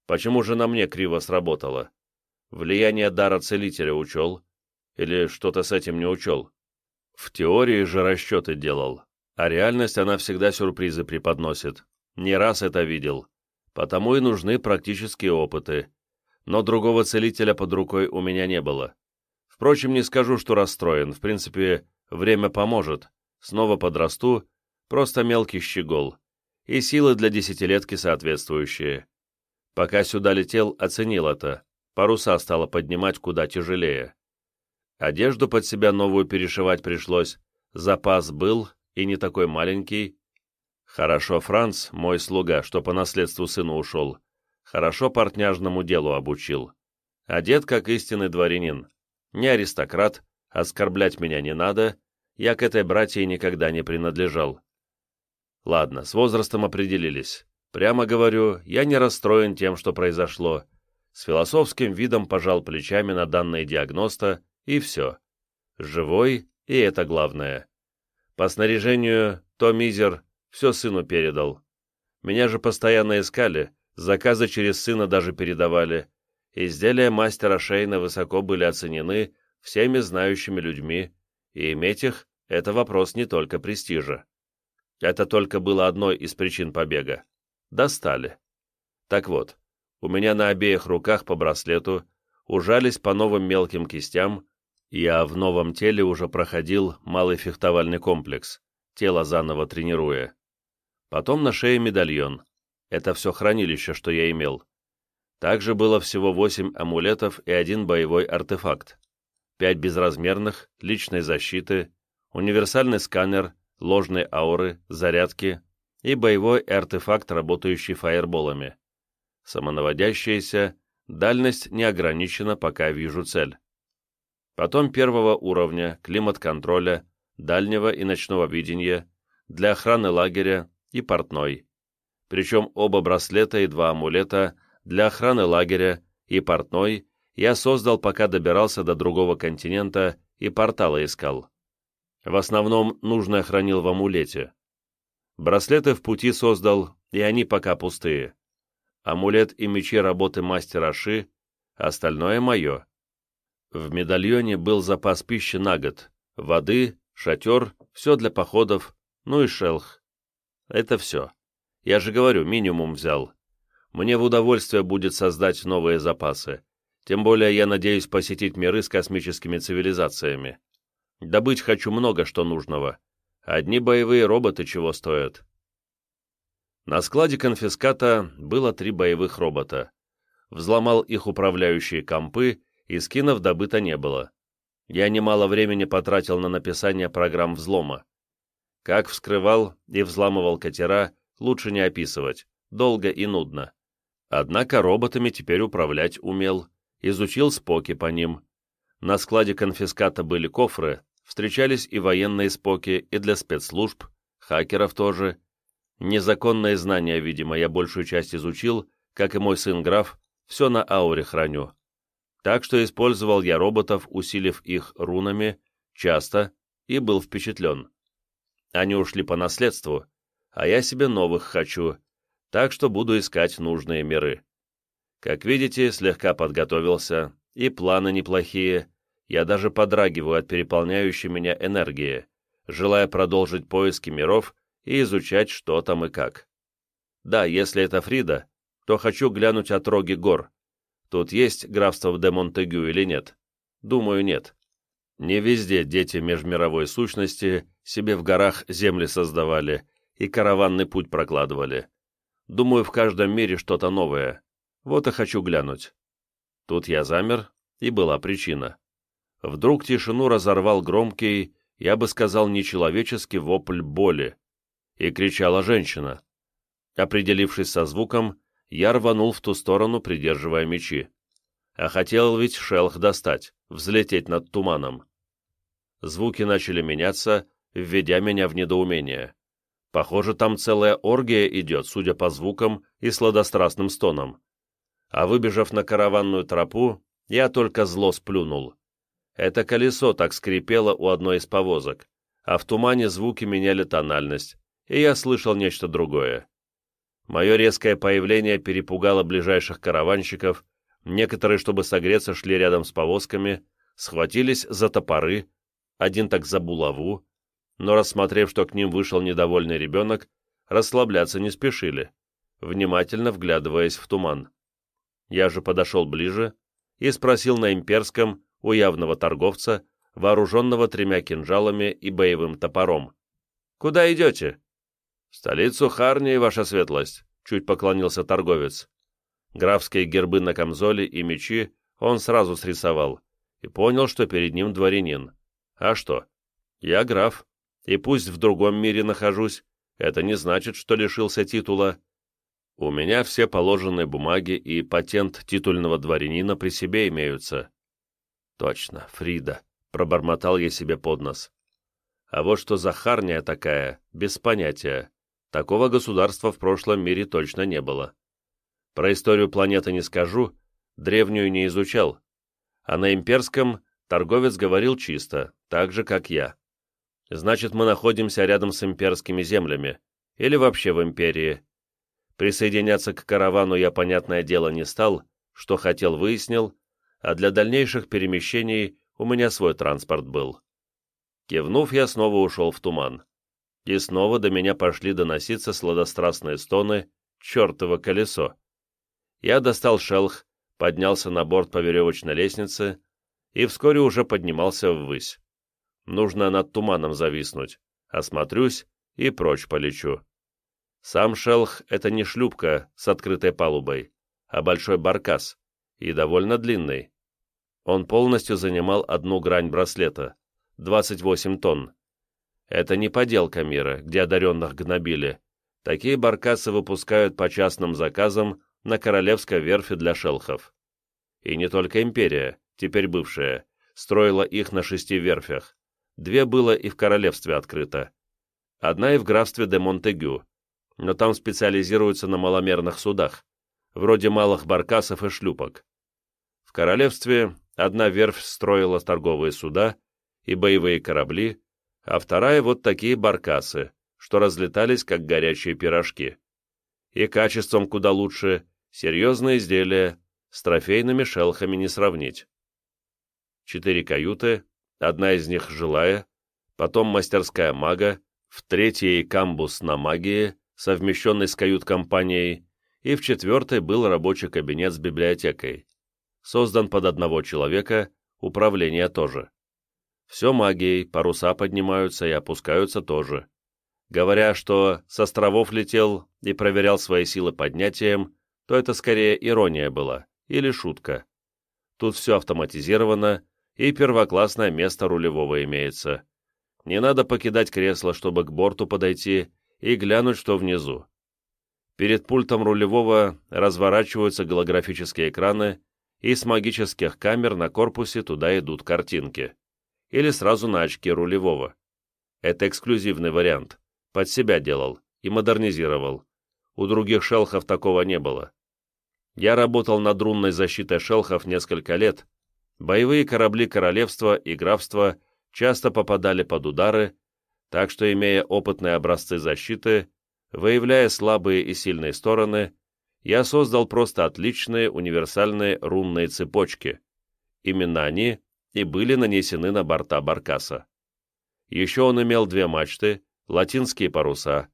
A: Почему же на мне криво сработало? Влияние дара целителя учел? Или что-то с этим не учел? В теории же расчеты делал, а реальность она всегда сюрпризы преподносит. Не раз это видел. Потому и нужны практические опыты. Но другого целителя под рукой у меня не было. Впрочем, не скажу, что расстроен. В принципе, время поможет. Снова подрасту, просто мелкий щегол. И силы для десятилетки соответствующие. Пока сюда летел, оценил это. Паруса стало поднимать куда тяжелее. Одежду под себя новую перешивать пришлось. Запас был, и не такой маленький, Хорошо Франц, мой слуга, что по наследству сыну ушел, хорошо портняжному делу обучил. Одет как истинный дворянин. Не аристократ, оскорблять меня не надо, я к этой братье никогда не принадлежал. Ладно, с возрастом определились. Прямо говорю, я не расстроен тем, что произошло. С философским видом пожал плечами на данные диагноста, и все. Живой, и это главное. По снаряжению то мизер, все сыну передал. Меня же постоянно искали, заказы через сына даже передавали. Изделия мастера Шейна высоко были оценены всеми знающими людьми, и иметь их — это вопрос не только престижа. Это только было одной из причин побега. Достали. Так вот, у меня на обеих руках по браслету, ужались по новым мелким кистям, я в новом теле уже проходил малый фехтовальный комплекс, тело заново тренируя. Потом на шее медальон. Это все хранилище, что я имел. Также было всего восемь амулетов и один боевой артефакт. Пять безразмерных, личной защиты, универсальный сканер, ложные ауры, зарядки и боевой артефакт, работающий фаерболами. Самонаводящаяся, дальность не ограничена, пока вижу цель. Потом первого уровня, климат-контроля, дальнего и ночного видения, для охраны лагеря, и портной. Причем оба браслета и два амулета для охраны лагеря и портной я создал, пока добирался до другого континента и портала искал. В основном нужное хранил в амулете. Браслеты в пути создал, и они пока пустые. Амулет и мечи работы мастера Ши, остальное мое. В медальоне был запас пищи на год, воды, шатер, все для походов, ну и шелх. Это все. Я же говорю, минимум взял. Мне в удовольствие будет создать новые запасы. Тем более я надеюсь посетить миры с космическими цивилизациями. Добыть хочу много что нужного. Одни боевые роботы чего стоят. На складе конфиската было три боевых робота. Взломал их управляющие компы, и скинов добыто не было. Я немало времени потратил на написание программ взлома. Как вскрывал и взламывал катера, лучше не описывать, долго и нудно. Однако роботами теперь управлять умел, изучил споки по ним. На складе конфиската были кофры, встречались и военные споки, и для спецслужб, хакеров тоже. Незаконные знания, видимо, я большую часть изучил, как и мой сын граф, все на ауре храню. Так что использовал я роботов, усилив их рунами, часто, и был впечатлен. Они ушли по наследству, а я себе новых хочу, так что буду искать нужные миры. Как видите, слегка подготовился, и планы неплохие, я даже подрагиваю от переполняющей меня энергии, желая продолжить поиски миров и изучать, что там и как. Да, если это Фрида, то хочу глянуть от роги гор, Тут есть графство де Монтегю или нет? Думаю, нет. Не везде дети межмировой сущности себе в горах земли создавали и караванный путь прокладывали. Думаю, в каждом мире что-то новое. Вот и хочу глянуть. Тут я замер, и была причина. Вдруг тишину разорвал громкий, я бы сказал, нечеловеческий вопль боли. И кричала женщина. Определившись со звуком, я рванул в ту сторону, придерживая мечи. А хотел ведь шелх достать, взлететь над туманом. Звуки начали меняться, введя меня в недоумение. Похоже, там целая оргия идет, судя по звукам и сладострастным стонам. А выбежав на караванную тропу, я только зло сплюнул. Это колесо так скрипело у одной из повозок, а в тумане звуки меняли тональность, и я слышал нечто другое. Мое резкое появление перепугало ближайших караванщиков, некоторые, чтобы согреться, шли рядом с повозками, схватились за топоры, один так за булаву, но, рассмотрев, что к ним вышел недовольный ребенок, расслабляться не спешили, внимательно вглядываясь в туман. Я же подошел ближе и спросил на имперском у явного торговца, вооруженного тремя кинжалами и боевым топором. «Куда идете?» «В столицу Харнии, ваша светлость», — чуть поклонился торговец. Графские гербы на камзоле и мечи он сразу срисовал и понял, что перед ним дворянин. А что? Я граф, и пусть в другом мире нахожусь, это не значит, что лишился титула. У меня все положенные бумаги и патент титульного дворянина при себе имеются. Точно, Фрида, пробормотал я себе под нос. А вот что за харня такая, без понятия. Такого государства в прошлом мире точно не было. Про историю планеты не скажу, древнюю не изучал. А на имперском торговец говорил чисто, так же, как я. Значит, мы находимся рядом с имперскими землями, или вообще в империи. Присоединяться к каравану я, понятное дело, не стал, что хотел выяснил, а для дальнейших перемещений у меня свой транспорт был. Кивнув, я снова ушел в туман и снова до меня пошли доноситься сладострастные стоны «чертово колесо». Я достал шелх, поднялся на борт по веревочной лестнице и вскоре уже поднимался ввысь. Нужно над туманом зависнуть, осмотрюсь и прочь полечу. Сам шелх — это не шлюпка с открытой палубой, а большой баркас, и довольно длинный. Он полностью занимал одну грань браслета, 28 тонн, это не поделка мира, где одаренных гнобили. Такие баркасы выпускают по частным заказам на королевской верфи для шелхов. И не только империя, теперь бывшая, строила их на шести верфях. Две было и в королевстве открыто. Одна и в графстве де Монтегю, но там специализируются на маломерных судах, вроде малых баркасов и шлюпок. В королевстве одна верфь строила торговые суда и боевые корабли, а вторая вот такие баркасы, что разлетались, как горячие пирожки. И качеством куда лучше, серьезные изделия, с трофейными шелхами не сравнить. Четыре каюты, одна из них жилая, потом мастерская мага, в третьей камбус на магии, совмещенный с кают-компанией, и в четвертой был рабочий кабинет с библиотекой. Создан под одного человека, управление тоже. Все магией, паруса поднимаются и опускаются тоже. Говоря, что с островов летел и проверял свои силы поднятием, то это скорее ирония была или шутка. Тут все автоматизировано, и первоклассное место рулевого имеется. Не надо покидать кресло, чтобы к борту подойти и глянуть, что внизу. Перед пультом рулевого разворачиваются голографические экраны, и с магических камер на корпусе туда идут картинки. Или сразу на очки рулевого. Это эксклюзивный вариант. Под себя делал и модернизировал. У других шелхов такого не было. Я работал над рунной защитой шелхов несколько лет. Боевые корабли королевства и графства часто попадали под удары, так что, имея опытные образцы защиты, выявляя слабые и сильные стороны, я создал просто отличные универсальные рунные цепочки. Именно они и были нанесены на борта Баркаса. Еще он имел две мачты, латинские паруса,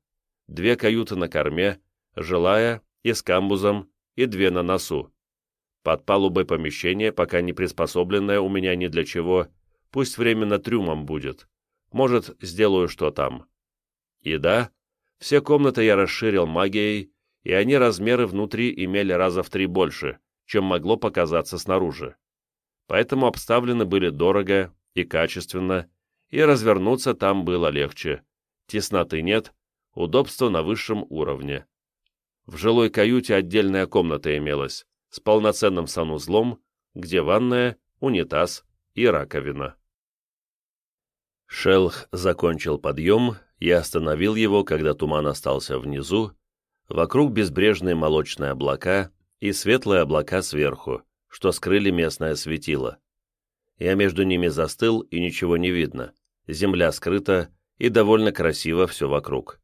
A: две каюты на корме, жилая и с камбузом, и две на носу. Под палубой помещение, пока не приспособленное у меня ни для чего, пусть временно трюмом будет. Может, сделаю что там. И да, все комнаты я расширил магией, и они размеры внутри имели раза в три больше, чем могло показаться снаружи. Поэтому обставлены были дорого и качественно, и развернуться там было легче. Тесноты нет, удобство на высшем уровне. В жилой каюте отдельная комната имелась, с полноценным санузлом, где ванная, унитаз и раковина. Шелх закончил подъем и остановил его, когда туман остался внизу, вокруг безбрежные молочные облака и светлые облака сверху, что скрыли местное светило. Я между ними застыл, и ничего не видно. Земля скрыта, и довольно красиво все вокруг.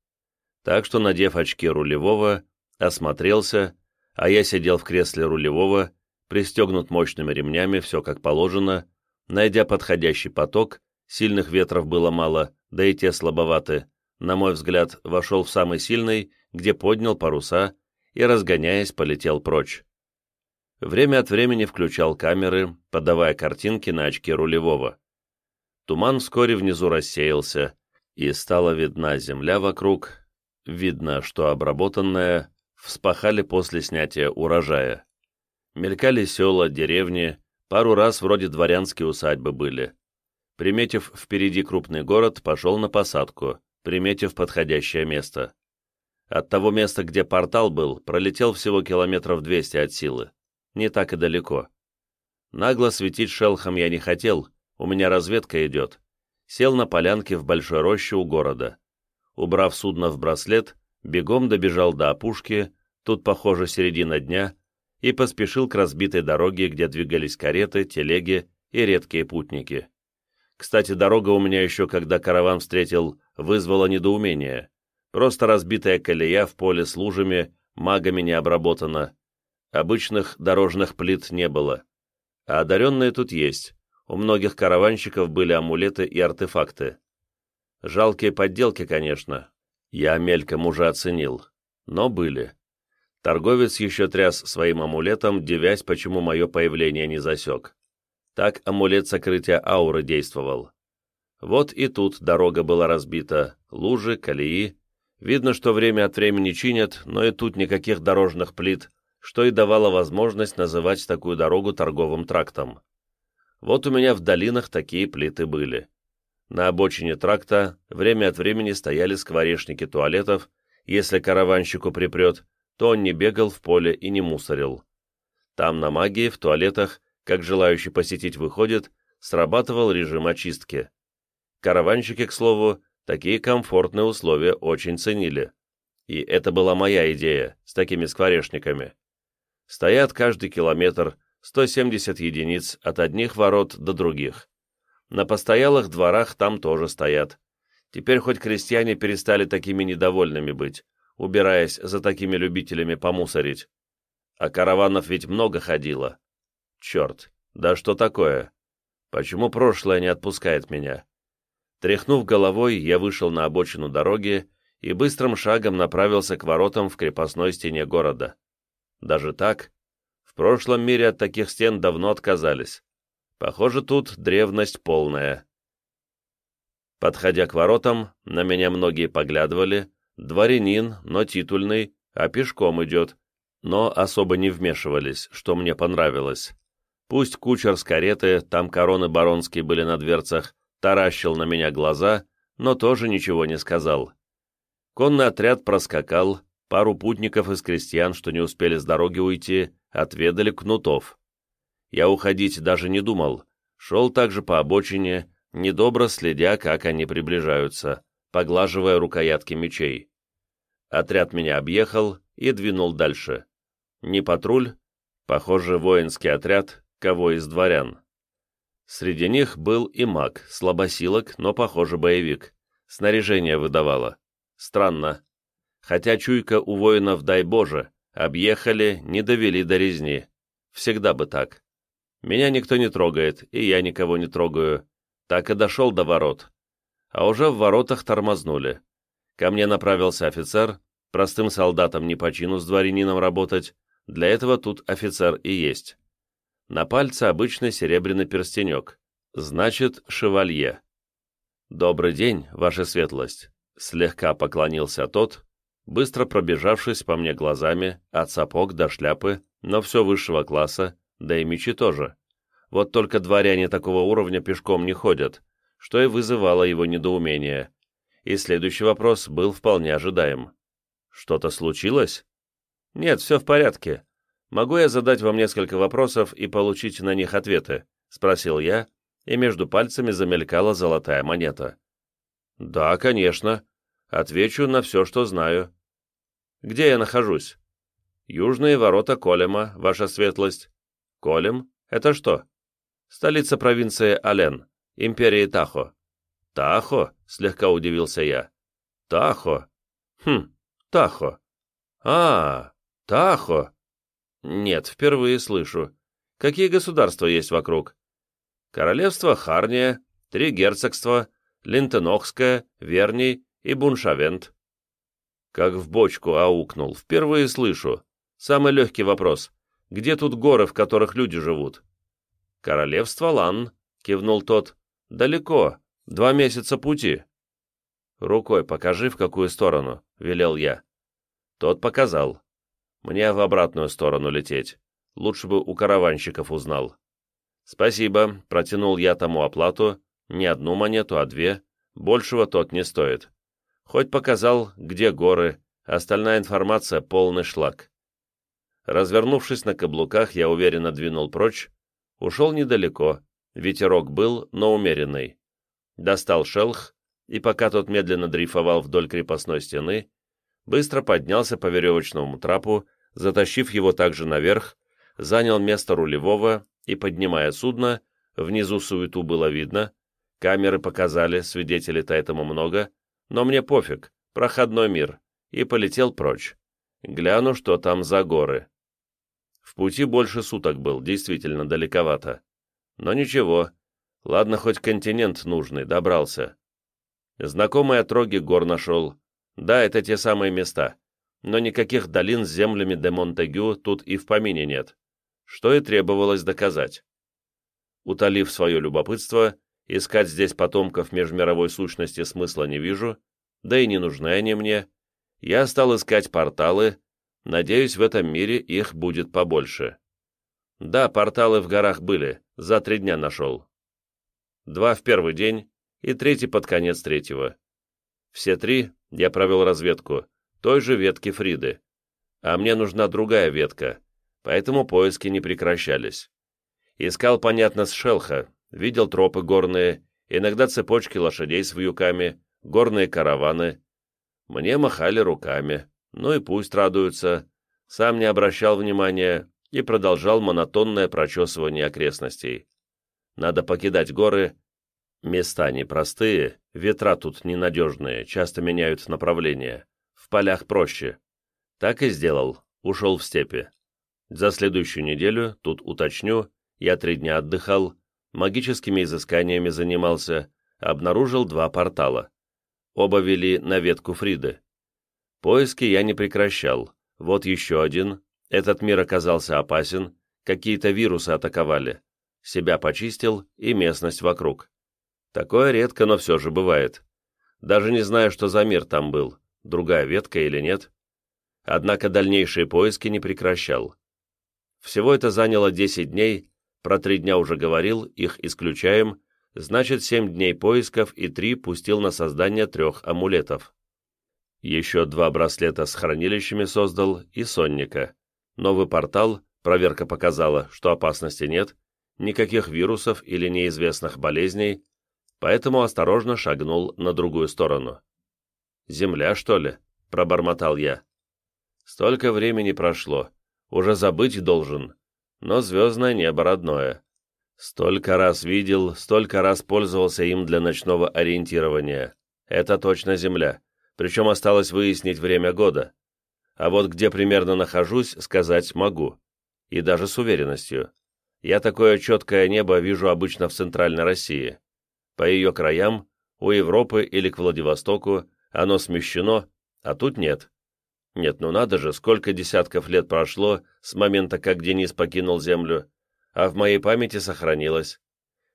A: Так что, надев очки рулевого, осмотрелся, а я сидел в кресле рулевого, пристегнут мощными ремнями, все как положено, найдя подходящий поток, сильных ветров было мало, да и те слабоваты, на мой взгляд, вошел в самый сильный, где поднял паруса и, разгоняясь, полетел прочь. Время от времени включал камеры, подавая картинки на очки рулевого. Туман вскоре внизу рассеялся, и стала видна земля вокруг, видно, что обработанная, вспахали после снятия урожая. Мелькали села, деревни, пару раз вроде дворянские усадьбы были. Приметив впереди крупный город, пошел на посадку, приметив подходящее место. От того места, где портал был, пролетел всего километров 200 от силы. Не так и далеко. Нагло светить шелхом я не хотел, у меня разведка идет. Сел на полянке в большой роще у города. Убрав судно в браслет, бегом добежал до опушки, тут, похоже, середина дня, и поспешил к разбитой дороге, где двигались кареты, телеги и редкие путники. Кстати, дорога у меня еще, когда караван встретил, вызвала недоумение. Просто разбитая колея в поле с лужами, магами не обработана. Обычных дорожных плит не было. А одаренные тут есть. У многих караванщиков были амулеты и артефакты. Жалкие подделки, конечно, я мельком уже оценил, но были. Торговец еще тряс своим амулетом, девясь, почему мое появление не засек. Так амулет сокрытия ауры действовал. Вот и тут дорога была разбита, лужи, колеи. Видно, что время от времени чинят, но и тут никаких дорожных плит, что и давало возможность называть такую дорогу торговым трактом. Вот у меня в долинах такие плиты были. На обочине тракта время от времени стояли скворечники туалетов, если караванщику припрет, то он не бегал в поле и не мусорил. Там на магии, в туалетах, как желающий посетить выходит, срабатывал режим очистки. Караванщики, к слову, такие комфортные условия очень ценили. И это была моя идея с такими скворечниками. Стоят каждый километр 170 единиц от одних ворот до других. На постоялых дворах там тоже стоят. Теперь хоть крестьяне перестали такими недовольными быть, убираясь за такими любителями помусорить. А караванов ведь много ходило. Черт, да что такое? Почему прошлое не отпускает меня? Тряхнув головой, я вышел на обочину дороги и быстрым шагом направился к воротам в крепостной стене города. Даже так? В прошлом мире от таких стен давно отказались. Похоже, тут древность полная. Подходя к воротам, на меня многие поглядывали. Дворянин, но титульный, а пешком идет. Но особо не вмешивались, что мне понравилось. Пусть кучер с кареты, там короны баронские были на дверцах, таращил на меня глаза, но тоже ничего не сказал. Конный отряд проскакал, пару путников из крестьян, что не успели с дороги уйти, отведали кнутов. Я уходить даже не думал, шел также по обочине, недобро следя, как они приближаются, поглаживая рукоятки мечей. Отряд меня объехал и двинул дальше. Не патруль, похоже, воинский отряд, кого из дворян. Среди них был и маг, слабосилок, но, похоже, боевик. Снаряжение выдавало. Странно. Хотя чуйка у воинов, дай Боже, объехали, не довели до резни. Всегда бы так. Меня никто не трогает, и я никого не трогаю. Так и дошел до ворот. А уже в воротах тормознули. Ко мне направился офицер, простым солдатам не по чину с дворянином работать, для этого тут офицер и есть. На пальце обычный серебряный перстенек, значит, шевалье. «Добрый день, ваша светлость», — слегка поклонился тот, быстро пробежавшись по мне глазами от сапог до шляпы, но все высшего класса, да и мечи тоже. Вот только дворяне такого уровня пешком не ходят, что и вызывало его недоумение. И следующий вопрос был вполне ожидаем. «Что-то случилось?» «Нет, все в порядке. Могу я задать вам несколько вопросов и получить на них ответы?» — спросил я, и между пальцами замелькала золотая монета. «Да, конечно. Отвечу на все, что знаю. Где я нахожусь?» «Южные ворота Колема, ваша светлость». «Колем? Это что?» Столица провинции Ален, империи Тахо. Тахо? Слегка удивился я. Тахо? Хм, Тахо. А, Тахо. Нет, впервые слышу. Какие государства есть вокруг? Королевство Харния, три герцогства, Линтенохское, Верний и Буншавент. Как в бочку аукнул. Впервые слышу. Самый легкий вопрос. Где тут горы, в которых люди живут? «Королевство Лан», — кивнул тот. «Далеко, два месяца пути». «Рукой покажи, в какую сторону», — велел я. Тот показал. «Мне в обратную сторону лететь. Лучше бы у караванщиков узнал». «Спасибо», — протянул я тому оплату. Не одну монету, а две. Большего тот не стоит. Хоть показал, где горы, остальная информация — полный шлак. Развернувшись на каблуках, я уверенно двинул прочь, Ушел недалеко, ветерок был, но умеренный. Достал шелх, и пока тот медленно дрейфовал вдоль крепостной стены, быстро поднялся по веревочному трапу, затащив его также наверх, занял место рулевого и, поднимая судно, внизу суету было видно, камеры показали, свидетелей-то этому много, но мне пофиг, проходной мир, и полетел прочь. Гляну, что там за горы. В пути больше суток был, действительно далековато. Но ничего, ладно, хоть континент нужный, добрался. Знакомые отроги гор нашел. Да, это те самые места, но никаких долин с землями де Монтегю тут и в помине нет, что и требовалось доказать. Утолив свое любопытство, искать здесь потомков межмировой сущности смысла не вижу, да и не нужны они мне, я стал искать порталы, Надеюсь, в этом мире их будет побольше. Да, порталы в горах были, за три дня нашел. Два в первый день и третий под конец третьего. Все три я провел разведку, той же ветки Фриды. А мне нужна другая ветка, поэтому поиски не прекращались. Искал, понятно, с шелха, видел тропы горные, иногда цепочки лошадей с вьюками, горные караваны. Мне махали руками. Ну и пусть радуются. Сам не обращал внимания и продолжал монотонное прочесывание окрестностей. Надо покидать горы. Места непростые, ветра тут ненадежные, часто меняют направление. В полях проще. Так и сделал, ушел в степи. За следующую неделю, тут уточню, я три дня отдыхал, магическими изысканиями занимался, обнаружил два портала. Оба вели на ветку Фриды. Поиски я не прекращал. Вот еще один. Этот мир оказался опасен, какие-то вирусы атаковали. Себя почистил и местность вокруг. Такое редко, но все же бывает. Даже не знаю, что за мир там был, другая ветка или нет. Однако дальнейшие поиски не прекращал. Всего это заняло 10 дней, про три дня уже говорил, их исключаем, значит 7 дней поисков и 3 пустил на создание трех амулетов. Еще два браслета с хранилищами создал и сонника. Новый портал, проверка показала, что опасности нет, никаких вирусов или неизвестных болезней, поэтому осторожно шагнул на другую сторону. «Земля, что ли?» — пробормотал я. «Столько времени прошло, уже забыть должен, но звездное небо родное. Столько раз видел, столько раз пользовался им для ночного ориентирования. Это точно Земля, причем осталось выяснить время года. А вот где примерно нахожусь, сказать могу. И даже с уверенностью. Я такое четкое небо вижу обычно в Центральной России. По ее краям, у Европы или к Владивостоку, оно смещено, а тут нет. Нет, ну надо же, сколько десятков лет прошло с момента, как Денис покинул Землю, а в моей памяти сохранилось.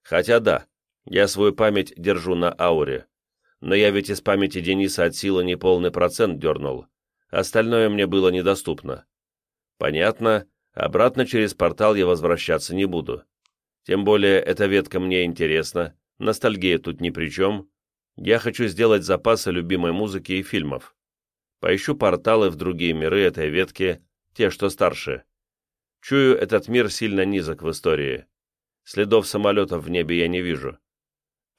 A: Хотя да, я свою память держу на ауре. Но я ведь из памяти Дениса от силы неполный процент дернул. Остальное мне было недоступно. Понятно, обратно через портал я возвращаться не буду. Тем более, эта ветка мне интересна, ностальгия тут ни при чем. Я хочу сделать запасы любимой музыки и фильмов. Поищу порталы в другие миры этой ветки, те, что старше. Чую, этот мир сильно низок в истории. Следов самолетов в небе я не вижу.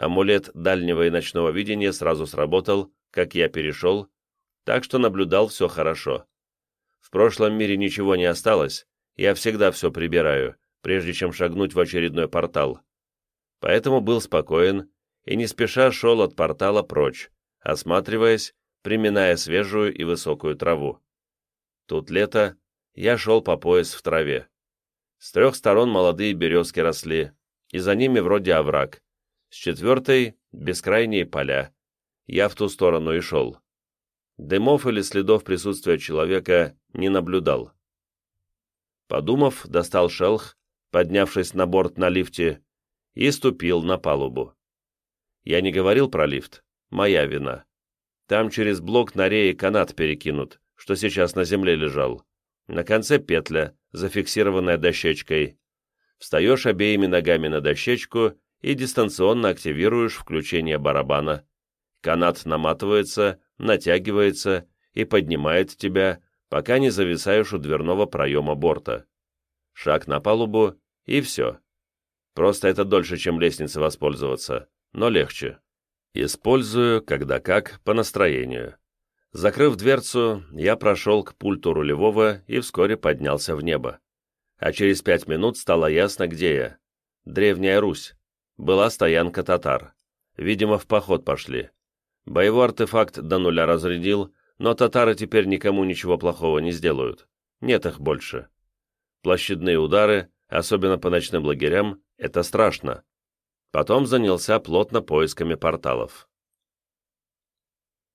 A: Амулет дальнего и ночного видения сразу сработал, как я перешел, так что наблюдал все хорошо. В прошлом мире ничего не осталось, я всегда все прибираю, прежде чем шагнуть в очередной портал. Поэтому был спокоен и не спеша шел от портала прочь, осматриваясь приминая свежую и высокую траву. Тут лето, я шел по пояс в траве. С трех сторон молодые березки росли, и за ними вроде овраг. С четвертой — бескрайние поля. Я в ту сторону и шел. Дымов или следов присутствия человека не наблюдал. Подумав, достал шелх, поднявшись на борт на лифте, и ступил на палубу. Я не говорил про лифт, моя вина. Там через блок на рее канат перекинут, что сейчас на земле лежал. На конце петля, зафиксированная дощечкой. Встаешь обеими ногами на дощечку и дистанционно активируешь включение барабана. Канат наматывается, натягивается и поднимает тебя, пока не зависаешь у дверного проема борта. Шаг на палубу, и все. Просто это дольше, чем лестница воспользоваться, но легче. Использую, когда как, по настроению. Закрыв дверцу, я прошел к пульту рулевого и вскоре поднялся в небо. А через пять минут стало ясно, где я. Древняя Русь. Была стоянка татар. Видимо, в поход пошли. Боевой артефакт до нуля разрядил, но татары теперь никому ничего плохого не сделают. Нет их больше. Площадные удары, особенно по ночным лагерям, это страшно. Потом занялся плотно поисками порталов.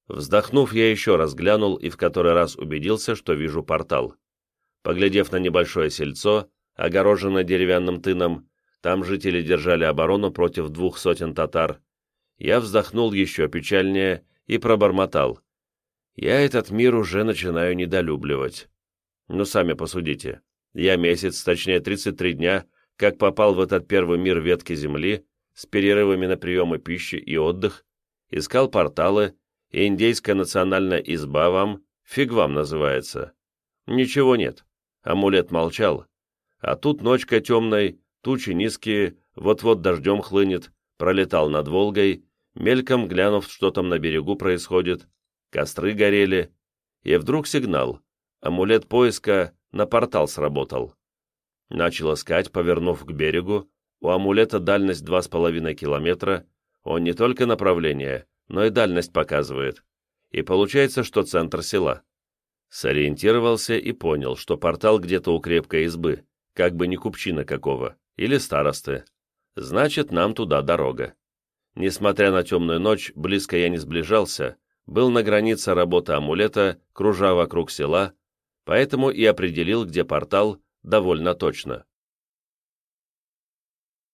A: Вздохнув, я еще раз глянул и в который раз убедился, что вижу портал. Поглядев на небольшое сельцо, огороженное деревянным тыном, там жители держали оборону против двух сотен татар, я вздохнул еще печальнее и пробормотал. Я этот мир уже начинаю недолюбливать. Ну, сами посудите. Я месяц, точнее 33 дня, как попал в этот первый мир ветки земли, с перерывами на приемы пищи и отдых, искал порталы, и индейская национальная изба вам, фиг вам называется. Ничего нет, амулет молчал. А тут ночка темной, тучи низкие, вот-вот дождем хлынет, пролетал над Волгой, мельком глянув, что там на берегу происходит, костры горели, и вдруг сигнал. Амулет поиска на портал сработал. Начал искать, повернув к берегу, у амулета дальность 2,5 километра, он не только направление, но и дальность показывает. И получается, что центр села. Сориентировался и понял, что портал где-то у крепкой избы, как бы не купчина какого, или старосты. Значит, нам туда дорога. Несмотря на темную ночь, близко я не сближался, был на границе работы амулета, кружа вокруг села, поэтому и определил, где портал, довольно точно.